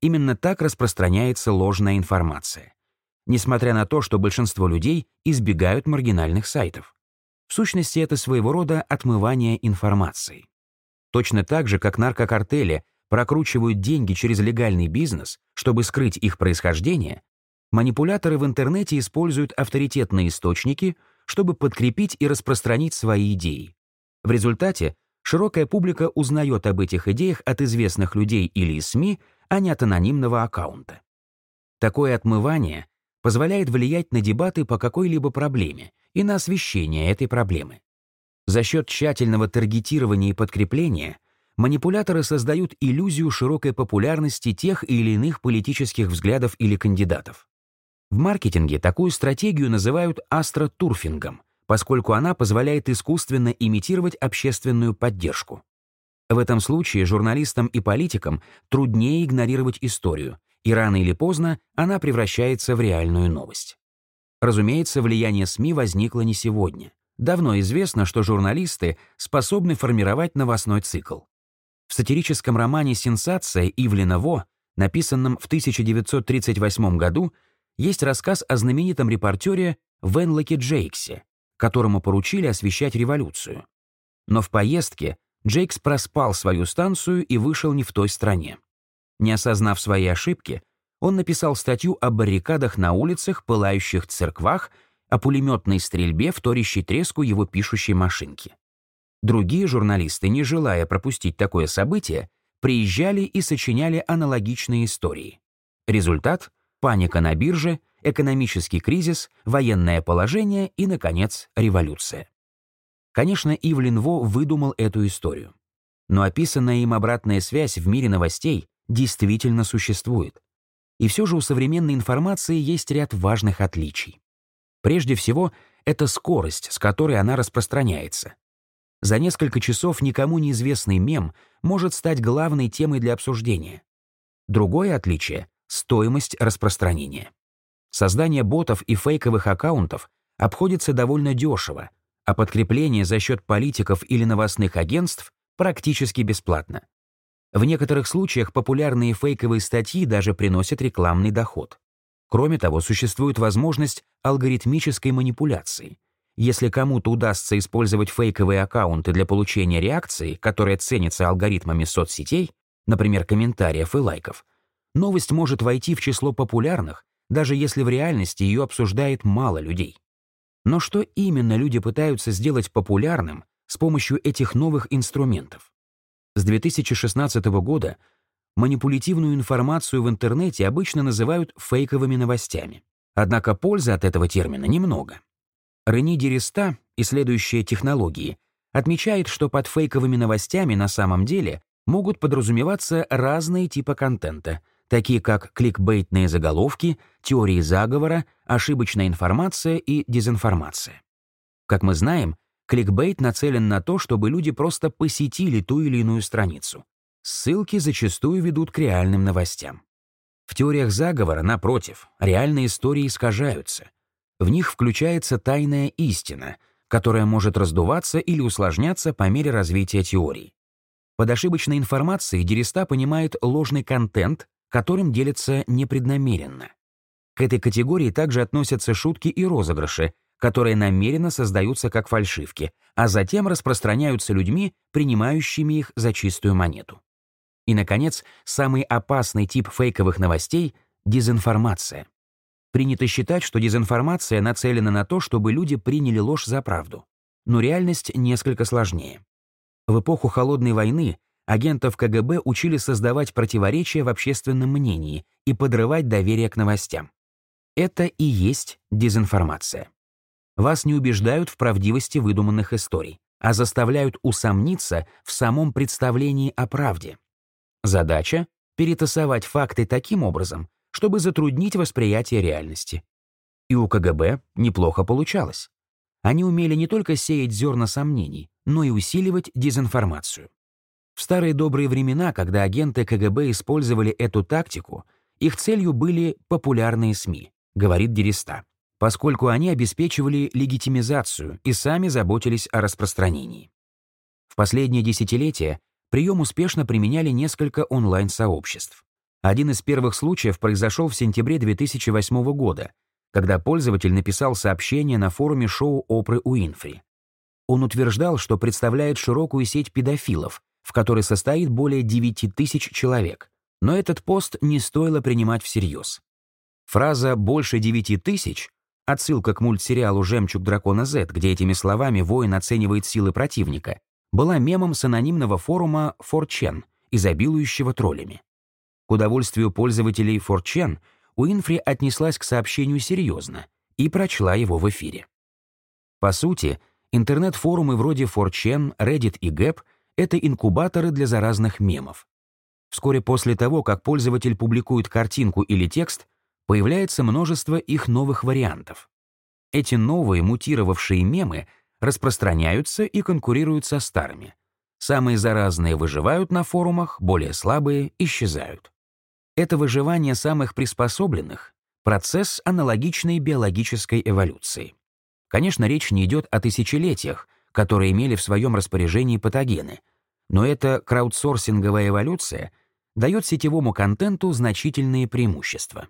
Именно так распространяется ложная информация. Несмотря на то, что большинство людей избегают маргинальных сайтов. В сущности, это своего рода отмывание информации. Точно так же, как наркокартели прокручивают деньги через легальный бизнес, чтобы скрыть их происхождение, манипуляторы в интернете используют авторитетные источники, чтобы подкрепить и распространить свои идеи. В результате широкая публика узнает об этих идеях от известных людей или СМИ, а не от анонимного аккаунта. Такое отмывание позволяет влиять на дебаты по какой-либо проблеме и на освещение этой проблемы. За счет тщательного таргетирования и подкрепления манипуляторы создают иллюзию широкой популярности тех или иных политических взглядов или кандидатов. В маркетинге такую стратегию называют астротурфингом, поскольку она позволяет искусственно имитировать общественную поддержку. В этом случае журналистам и политикам труднее игнорировать историю, и рано или поздно она превращается в реальную новость. Разумеется, влияние СМИ возникло не сегодня. Давно известно, что журналисты способны формировать новостной цикл. В сатирическом романе «Сенсация» Ивлина Во, написанном в 1938 году, есть рассказ о знаменитом репортере Венлоке Джейксе, которому поручили освещать революцию. Но в поездке Джейкс проспал свою станцию и вышел не в той стране. Не осознав своей ошибки, он написал статью о баррикадах на улицах, пылающих церквах о пулеметной стрельбе, вторящей треску его пишущей машинки. Другие журналисты, не желая пропустить такое событие, приезжали и сочиняли аналогичные истории. Результат — паника на бирже, экономический кризис, военное положение и, наконец, революция. Конечно, Ивлин Во выдумал эту историю. Но описанная им обратная связь в мире новостей действительно существует. И все же у современной информации есть ряд важных отличий. Прежде всего, это скорость, с которой она распространяется. За несколько часов никому неизвестный мем может стать главной темой для обсуждения. Другое отличие — стоимость распространения. Создание ботов и фейковых аккаунтов обходится довольно дешево, а подкрепление за счет политиков или новостных агентств практически бесплатно. В некоторых случаях популярные фейковые статьи даже приносят рекламный доход. Кроме того, существует возможность алгоритмической манипуляции. Если кому-то удастся использовать фейковые аккаунты для получения реакции, которая ценится алгоритмами соцсетей, например, комментариев и лайков, новость может войти в число популярных, даже если в реальности ее обсуждает мало людей. Но что именно люди пытаются сделать популярным с помощью этих новых инструментов? С 2016 года манипулятивную информацию в интернете обычно называют фейковыми новостями. Однако пользы от этого термина немного. Рени Дереста, исследующая технологии, отмечает, что под фейковыми новостями на самом деле могут подразумеваться разные типы контента, такие как кликбейтные заголовки, теории заговора, ошибочная информация и дезинформация. Как мы знаем, кликбейт нацелен на то, чтобы люди просто посетили ту или иную страницу, Ссылки зачастую ведут к реальным новостям. В теориях заговора, напротив, реальные истории искажаются. В них включается тайная истина, которая может раздуваться или усложняться по мере развития теорий. Под ошибочной информацией Дереста понимает ложный контент, которым делится непреднамеренно. К этой категории также относятся шутки и розыгрыши, которые намеренно создаются как фальшивки, а затем распространяются людьми, принимающими их за чистую монету. И, наконец, самый опасный тип фейковых новостей — дезинформация. Принято считать, что дезинформация нацелена на то, чтобы люди приняли ложь за правду. Но реальность несколько сложнее. В эпоху Холодной войны агентов КГБ учили создавать противоречия в общественном мнении и подрывать доверие к новостям. Это и есть дезинформация. Вас не убеждают в правдивости выдуманных историй, а заставляют усомниться в самом представлении о правде. Задача — перетасовать факты таким образом, чтобы затруднить восприятие реальности. И у КГБ неплохо получалось. Они умели не только сеять зерна сомнений, но и усиливать дезинформацию. В старые добрые времена, когда агенты КГБ использовали эту тактику, их целью были популярные СМИ, говорит Дереста, поскольку они обеспечивали легитимизацию и сами заботились о распространении. В последние десятилетия прием успешно применяли несколько онлайн-сообществ. Один из первых случаев произошел в сентябре 2008 года, когда пользователь написал сообщение на форуме шоу Опры Уинфри. Он утверждал, что представляет широкую сеть педофилов, в которой состоит более 9 тысяч человек, но этот пост не стоило принимать всерьез. Фраза «больше 9 тысяч» — отсылка к мультсериалу «Жемчуг дракона Z», где этими словами воин оценивает силы противника, была мемом с анонимного форума 4chan, изобилующего троллями. К удовольствию пользователей 4chan Уинфри отнеслась к сообщению серьезно и прочла его в эфире. По сути, интернет-форумы вроде 4chan, Reddit и Gap — это инкубаторы для заразных мемов. Вскоре после того, как пользователь публикует картинку или текст, появляется множество их новых вариантов. Эти новые мутировавшие мемы распространяются и конкурируют со старыми. Самые заразные выживают на форумах, более слабые исчезают. Это выживание самых приспособленных — процесс аналогичной биологической эволюции. Конечно, речь не идет о тысячелетиях, которые имели в своем распоряжении патогены, но эта краудсорсинговая эволюция дает сетевому контенту значительные преимущества.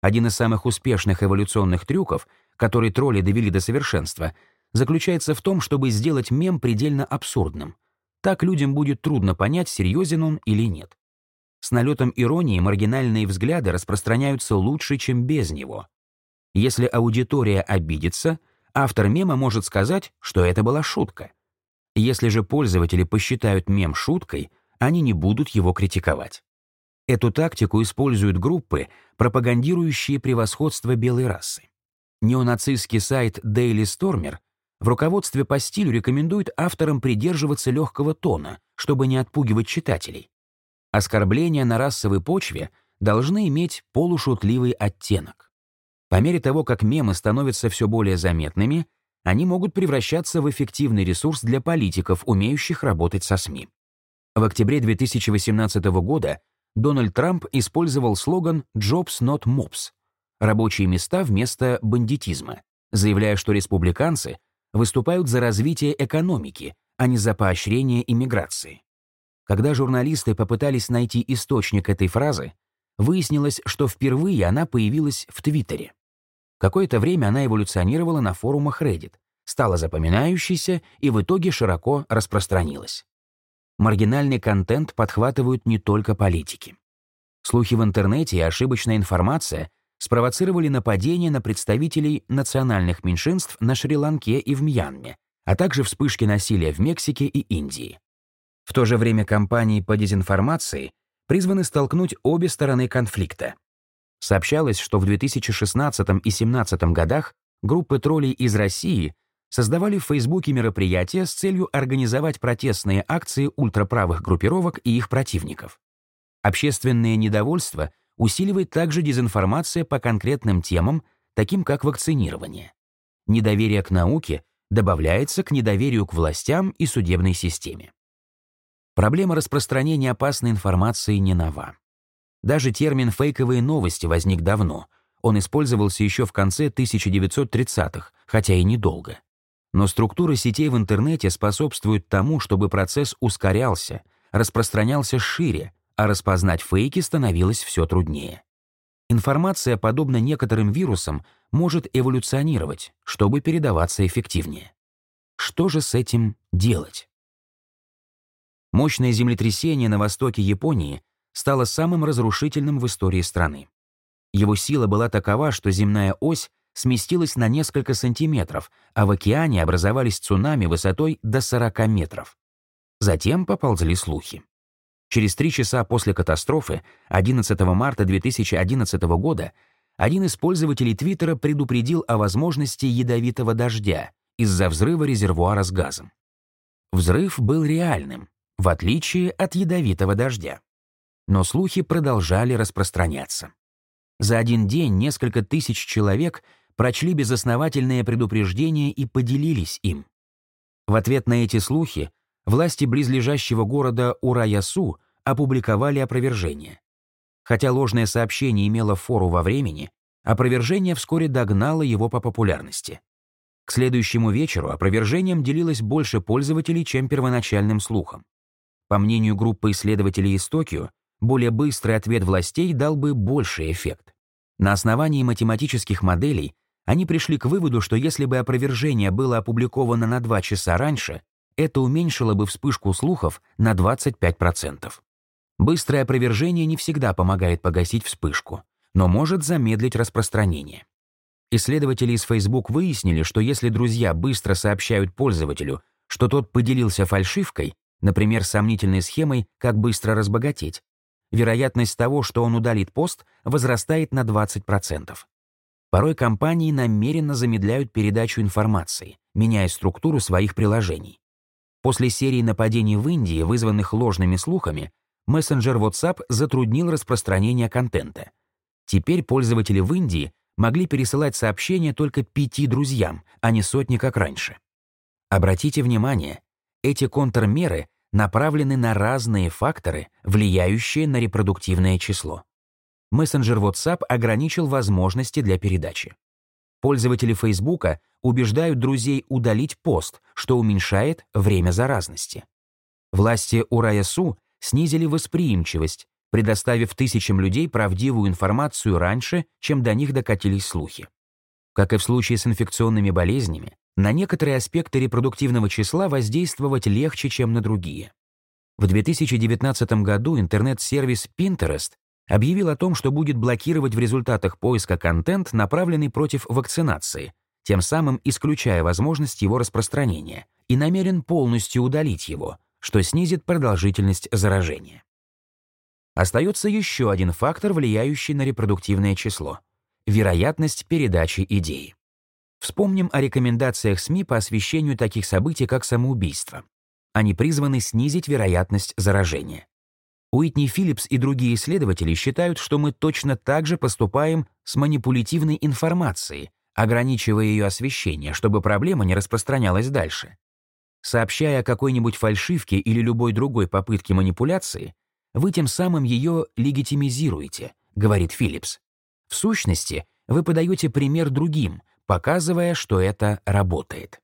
Один из самых успешных эволюционных трюков, который тролли довели до совершенства, заключается в том, чтобы сделать мем предельно абсурдным. Так людям будет трудно понять, серьезен он или нет. С налетом иронии маргинальные взгляды распространяются лучше, чем без него. Если аудитория обидится, автор мема может сказать, что это была шутка. Если же пользователи посчитают мем шуткой, они не будут его критиковать. Эту тактику используют группы, пропагандирующие превосходство белой расы. Неонацистский сайт Daily Stormer в руководстве по стилю рекомендует авторам придерживаться легкого тона, чтобы не отпугивать читателей. Оскорбления на расовой почве должны иметь полушутливый оттенок. По мере того, как мемы становятся все более заметными, они могут превращаться в эффективный ресурс для политиков, умеющих работать со СМИ. В октябре 2018 года Дональд Трамп использовал слоган «Jobs not mobs» — рабочие места вместо бандитизма, заявляя, что республиканцы выступают за развитие экономики, а не за поощрение иммиграции. Когда журналисты попытались найти источник этой фразы, выяснилось, что впервые она появилась в Твиттере. Какое-то время она эволюционировала на форумах Reddit, стала запоминающейся и в итоге широко распространилась. Маргинальный контент подхватывают не только политики. Слухи в интернете и ошибочная информация спровоцировали нападения на представителей национальных меньшинств на Шри-Ланке и в Мьянме, а также вспышки насилия в Мексике и Индии. В то же время кампании по дезинформации призваны столкнуть обе стороны конфликта. Сообщалось, что в 2016 и 2017 годах группы троллей из России создавали в Фейсбуке мероприятия с целью организовать протестные акции ультраправых группировок и их противников. Общественное недовольство усиливает также дезинформация по конкретным темам, таким как вакцинирование. Недоверие к науке добавляется к недоверию к властям и судебной системе. Проблема распространения опасной информации не нова. Даже термин «фейковые новости» возник давно. Он использовался еще в конце 1930-х, хотя и недолго. Но структура сетей в интернете способствует тому, чтобы процесс ускорялся, распространялся шире, а распознать фейки становилось все труднее. Информация, подобно некоторым вирусам, может эволюционировать, чтобы передаваться эффективнее. Что же с этим делать? Мощное землетрясение на востоке Японии стало самым разрушительным в истории страны. Его сила была такова, что земная ось сместилась на несколько сантиметров, а в океане образовались цунами высотой до 40 метров. Затем поползли слухи. Через три часа после катастрофы, 11 марта 2011 года, один из пользователей Твиттера предупредил о возможности ядовитого дождя из-за взрыва резервуара с газом. Взрыв был реальным, в отличие от ядовитого дождя. Но слухи продолжали распространяться. За один день несколько тысяч человек прочли безосновательное предупреждение и поделились им. В ответ на эти слухи власти близлежащего города Ураясу опубликовали опровержение. Хотя ложное сообщение имело фору во времени, опровержение вскоре догнало его по популярности. К следующему вечеру опровержением делилось больше пользователей, чем первоначальным слухом. По мнению группы исследователей из Токио, более быстрый ответ властей дал бы больший эффект. На основании математических моделей они пришли к выводу, что если бы опровержение было опубликовано на 2 часа раньше, это уменьшило бы вспышку слухов на 25%. Быстрое опровержение не всегда помогает погасить вспышку, но может замедлить распространение. Исследователи из Facebook выяснили, что если друзья быстро сообщают пользователю, что тот поделился фальшивкой, например, сомнительной схемой «как быстро разбогатеть», вероятность того, что он удалит пост, возрастает на 20%. Порой компании намеренно замедляют передачу информации, меняя структуру своих приложений. После серии нападений в Индии, вызванных ложными слухами, мессенджер WhatsApp затруднил распространение контента. Теперь пользователи в Индии могли пересылать сообщения только пяти друзьям, а не сотни, как раньше. Обратите внимание, эти контрмеры направлены на разные факторы, влияющие на репродуктивное число. Мессенджер WhatsApp ограничил возможности для передачи. Пользователи Facebook убеждают друзей удалить пост, что уменьшает время заразности. Власти Ураясу снизили восприимчивость, предоставив тысячам людей правдивую информацию раньше, чем до них докатились слухи. Как и в случае с инфекционными болезнями, на некоторые аспекты репродуктивного числа воздействовать легче, чем на другие. В 2019 году интернет-сервис Pinterest объявил о том, что будет блокировать в результатах поиска контент, направленный против вакцинации, тем самым исключая возможность его распространения, и намерен полностью удалить его, что снизит продолжительность заражения. Остается еще один фактор, влияющий на репродуктивное число — вероятность передачи идеи. Вспомним о рекомендациях СМИ по освещению таких событий, как самоубийство. Они призваны снизить вероятность заражения. Уитни Филлипс и другие исследователи считают, что мы точно так же поступаем с манипулятивной информацией, ограничивая ее освещение, чтобы проблема не распространялась дальше. Сообщая о какой-нибудь фальшивке или любой другой попытке манипуляции, вы тем самым ее легитимизируете, говорит Филлипс. В сущности, вы подаете пример другим, показывая, что это работает.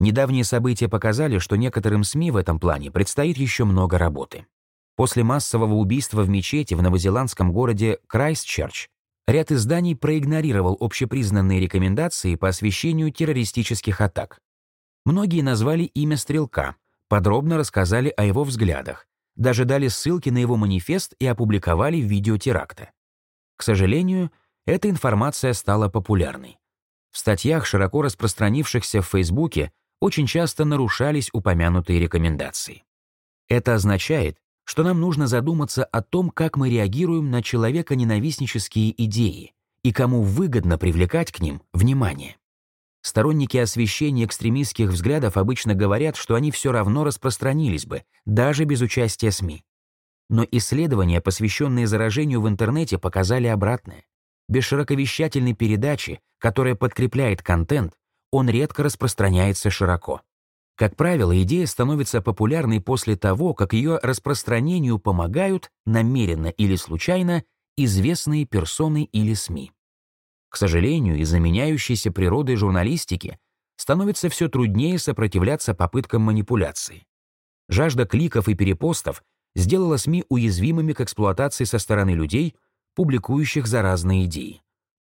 Недавние события показали, что некоторым СМИ в этом плане предстоит еще много работы. После массового убийства в мечети в новозеландском городе Крайстчерч ряд изданий проигнорировал общепризнанные рекомендации по освещению террористических атак. Многие назвали имя стрелка, подробно рассказали о его взглядах, даже дали ссылки на его манифест и опубликовали видео теракта. К сожалению, эта информация стала популярной. В статьях, широко распространившихся в Фейсбуке, очень часто нарушались упомянутые рекомендации. Это означает, что нам нужно задуматься о том, как мы реагируем на человека-ненавистнические идеи и кому выгодно привлекать к ним внимание. Сторонники освещения экстремистских взглядов обычно говорят, что они все равно распространились бы, даже без участия СМИ. Но исследования, посвященные заражению в интернете, показали обратное. Без широковещательной передачи, которая подкрепляет контент, он редко распространяется широко. Как правило, идея становится популярной после того, как ее распространению помогают, намеренно или случайно, известные персоны или СМИ. К сожалению, из-за меняющейся природы журналистики становится все труднее сопротивляться попыткам манипуляции. Жажда кликов и перепостов сделала СМИ уязвимыми к эксплуатации со стороны людей, публикующих заразные идеи.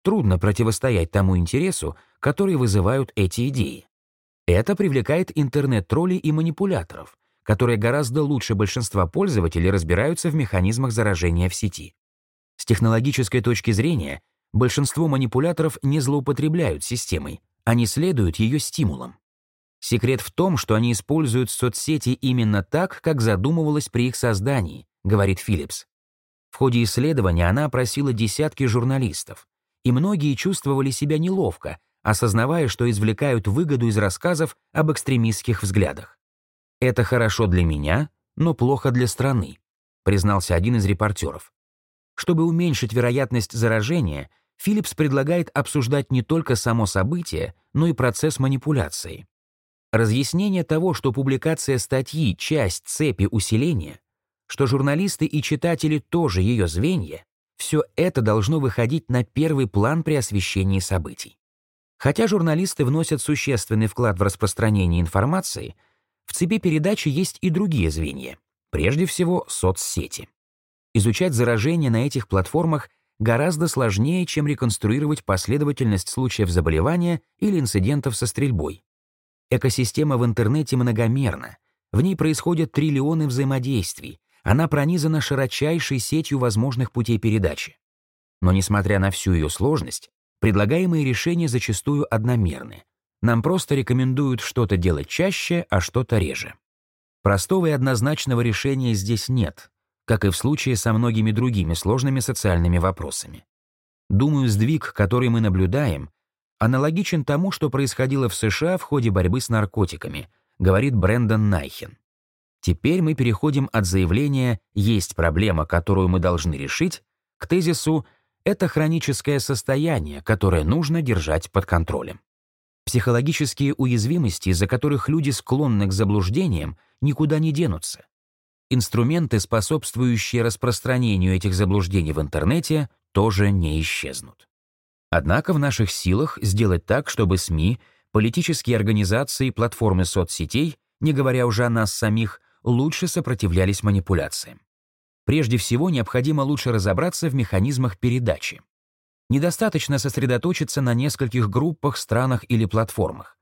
Трудно противостоять тому интересу, который вызывают эти идеи. Это привлекает интернет-троллей и манипуляторов, которые гораздо лучше большинства пользователей разбираются в механизмах заражения в сети. С технологической точки зрения, большинство манипуляторов не злоупотребляют системой, они следуют ее стимулам. Секрет в том, что они используют соцсети именно так, как задумывалось при их создании, говорит Филлипс. В ходе исследования она опросила десятки журналистов, и многие чувствовали себя неловко, осознавая, что извлекают выгоду из рассказов об экстремистских взглядах. «Это хорошо для меня, но плохо для страны», признался один из репортеров. Чтобы уменьшить вероятность заражения, Филлипс предлагает обсуждать не только само событие, но и процесс манипуляции. Разъяснение того, что публикация статьи — часть цепи усиления, что журналисты и читатели тоже ее звенья, все это должно выходить на первый план при освещении событий. Хотя журналисты вносят существенный вклад в распространение информации, в цепи передачи есть и другие звенья, прежде всего соцсети. Изучать заражение на этих платформах гораздо сложнее, чем реконструировать последовательность случаев заболевания или инцидентов со стрельбой. Экосистема в интернете многомерна, в ней происходят триллионы взаимодействий, она пронизана широчайшей сетью возможных путей передачи. Но несмотря на всю ее сложность, предлагаемые решения зачастую одномерны. Нам просто рекомендуют что-то делать чаще, а что-то реже. Простого и однозначного решения здесь нет, как и в случае со многими другими сложными социальными вопросами. Думаю, сдвиг, который мы наблюдаем, аналогичен тому, что происходило в США в ходе борьбы с наркотиками, говорит Брэндон Найхен. Теперь мы переходим от заявления «есть проблема, которую мы должны решить» к тезису «это хроническое состояние, которое нужно держать под контролем». Психологические уязвимости, из-за которых люди склонны к заблуждениям, никуда не денутся. Инструменты, способствующие распространению этих заблуждений в интернете, тоже не исчезнут. Однако в наших силах сделать так, чтобы СМИ, политические организации, платформы соцсетей, не говоря уже о нас самих, лучше сопротивлялись манипуляциям. Прежде всего, необходимо лучше разобраться в механизмах передачи. Недостаточно сосредоточиться на нескольких группах, странах или платформах.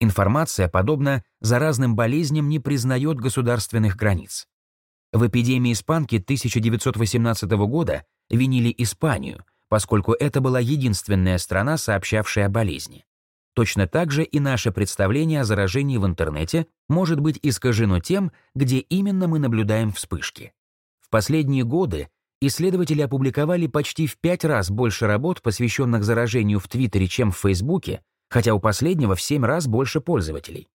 Информация, подобно заразным болезням, не признает государственных границ. В эпидемии испанки 1918 года винили Испанию, поскольку это была единственная страна, сообщавшая о болезни. Точно так же и наше представление о заражении в интернете может быть искажено тем, где именно мы наблюдаем вспышки. В последние годы исследователи опубликовали почти в пять раз больше работ, посвященных заражению в Твиттере, чем в Фейсбуке, хотя у последнего в семь раз больше пользователей.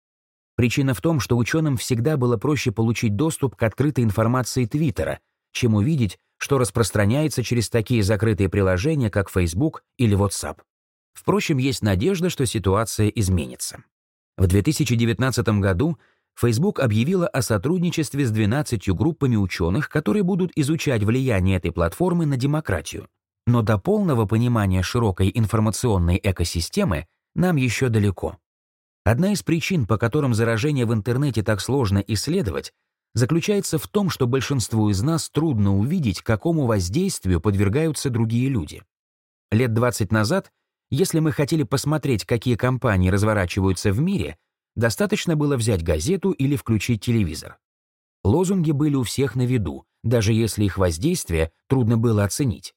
Причина в том, что ученым всегда было проще получить доступ к открытой информации Твиттера, чем увидеть, что распространяется через такие закрытые приложения, как Facebook или WhatsApp. Впрочем, есть надежда, что ситуация изменится. В 2019 году Facebook объявила о сотрудничестве с 12 группами ученых, которые будут изучать влияние этой платформы на демократию. Но до полного понимания широкой информационной экосистемы нам еще далеко. Одна из причин, по которым заражение в интернете так сложно исследовать, заключается в том, что большинству из нас трудно увидеть, какому воздействию подвергаются другие люди. Лет 20 назад если мы хотели посмотреть, какие компании разворачиваются в мире, достаточно было взять газету или включить телевизор. Лозунги были у всех на виду, даже если их воздействие трудно было оценить.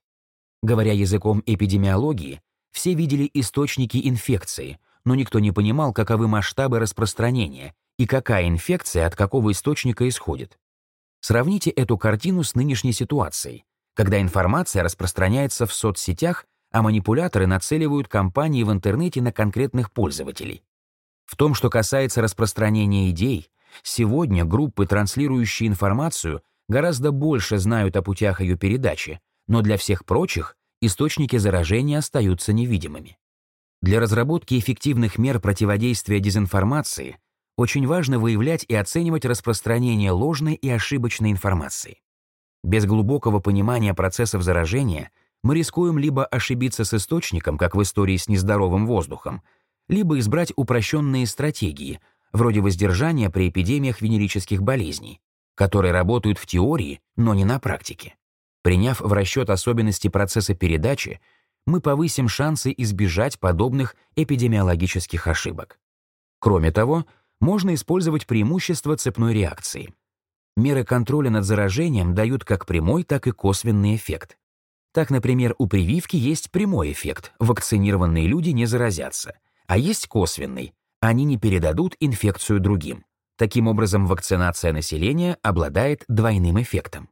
Говоря языком эпидемиологии, все видели источники инфекции, но никто не понимал, каковы масштабы распространения и какая инфекция от какого источника исходит. Сравните эту картину с нынешней ситуацией, когда информация распространяется в соцсетях а манипуляторы нацеливают кампании в интернете на конкретных пользователей. В том, что касается распространения идей, сегодня группы, транслирующие информацию, гораздо больше знают о путях ее передачи, но для всех прочих источники заражения остаются невидимыми. Для разработки эффективных мер противодействия дезинформации очень важно выявлять и оценивать распространение ложной и ошибочной информации. Без глубокого понимания процессов заражения мы рискуем либо ошибиться с источником, как в истории с нездоровым воздухом, либо избрать упрощенные стратегии, вроде воздержания при эпидемиях венерических болезней, которые работают в теории, но не на практике. Приняв в расчет особенности процесса передачи, мы повысим шансы избежать подобных эпидемиологических ошибок. Кроме того, можно использовать преимущество цепной реакции. Меры контроля над заражением дают как прямой, так и косвенный эффект. Так, например, у прививки есть прямой эффект, вакцинированные люди не заразятся, а есть косвенный, они не передадут инфекцию другим. Таким образом, вакцинация населения обладает двойным эффектом.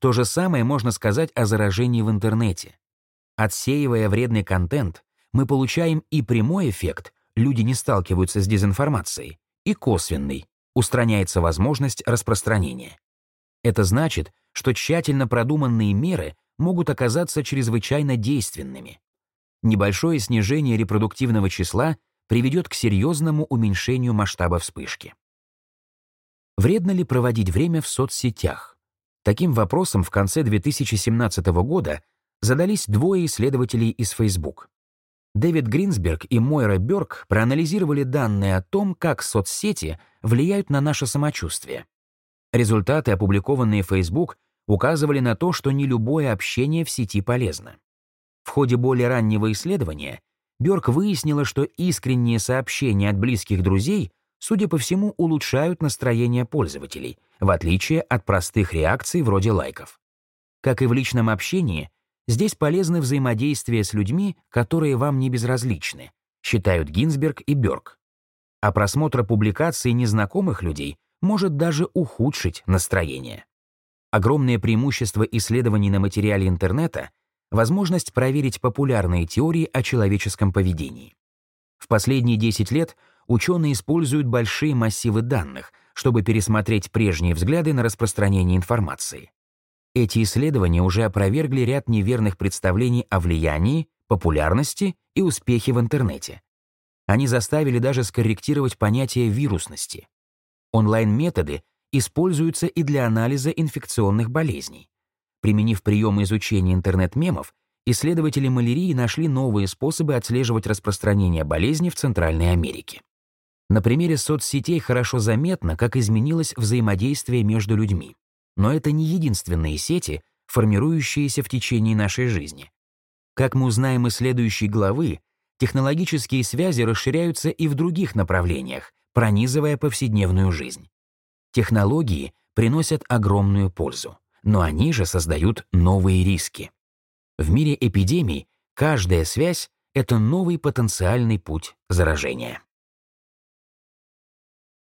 То же самое можно сказать о заражении в интернете. Отсеивая вредный контент, мы получаем и прямой эффект, люди не сталкиваются с дезинформацией, и косвенный, устраняется возможность распространения. Это значит, что тщательно продуманные меры могут оказаться чрезвычайно действенными. Небольшое снижение репродуктивного числа приведет к серьезному уменьшению масштаба вспышки. Вредно ли проводить время в соцсетях? Таким вопросом в конце 2017 года задались двое исследователей из Facebook. Дэвид Гринсберг и Мойра Бёрк проанализировали данные о том, как соцсети влияют на наше самочувствие. Результаты, опубликованные Facebook, указывали на то, что не любое общение в сети полезно. В ходе более раннего исследования Бёрк выяснила, что искренние сообщения от близких друзей, судя по всему, улучшают настроение пользователей, в отличие от простых реакций вроде лайков. Как и в личном общении, здесь полезны взаимодействия с людьми, которые вам не безразличны, считают Гинзберг и Бёрк. А просмотр публикаций незнакомых людей может даже ухудшить настроение. Огромное преимущество исследований на материале интернета — возможность проверить популярные теории о человеческом поведении. В последние 10 лет ученые используют большие массивы данных, чтобы пересмотреть прежние взгляды на распространение информации. Эти исследования уже опровергли ряд неверных представлений о влиянии, популярности и успехе в интернете. Они заставили даже скорректировать понятие вирусности. Онлайн-методы используются и для анализа инфекционных болезней. Применив приемы изучения интернет-мемов, исследователи малярии нашли новые способы отслеживать распространение болезни в Центральной Америке. На примере соцсетей хорошо заметно, как изменилось взаимодействие между людьми. Но это не единственные сети, формирующиеся в течение нашей жизни. Как мы узнаем из следующей главы, технологические связи расширяются и в других направлениях, пронизывая повседневную жизнь. Технологии приносят огромную пользу, но они же создают новые риски. В мире эпидемий каждая связь — это новый потенциальный путь заражения.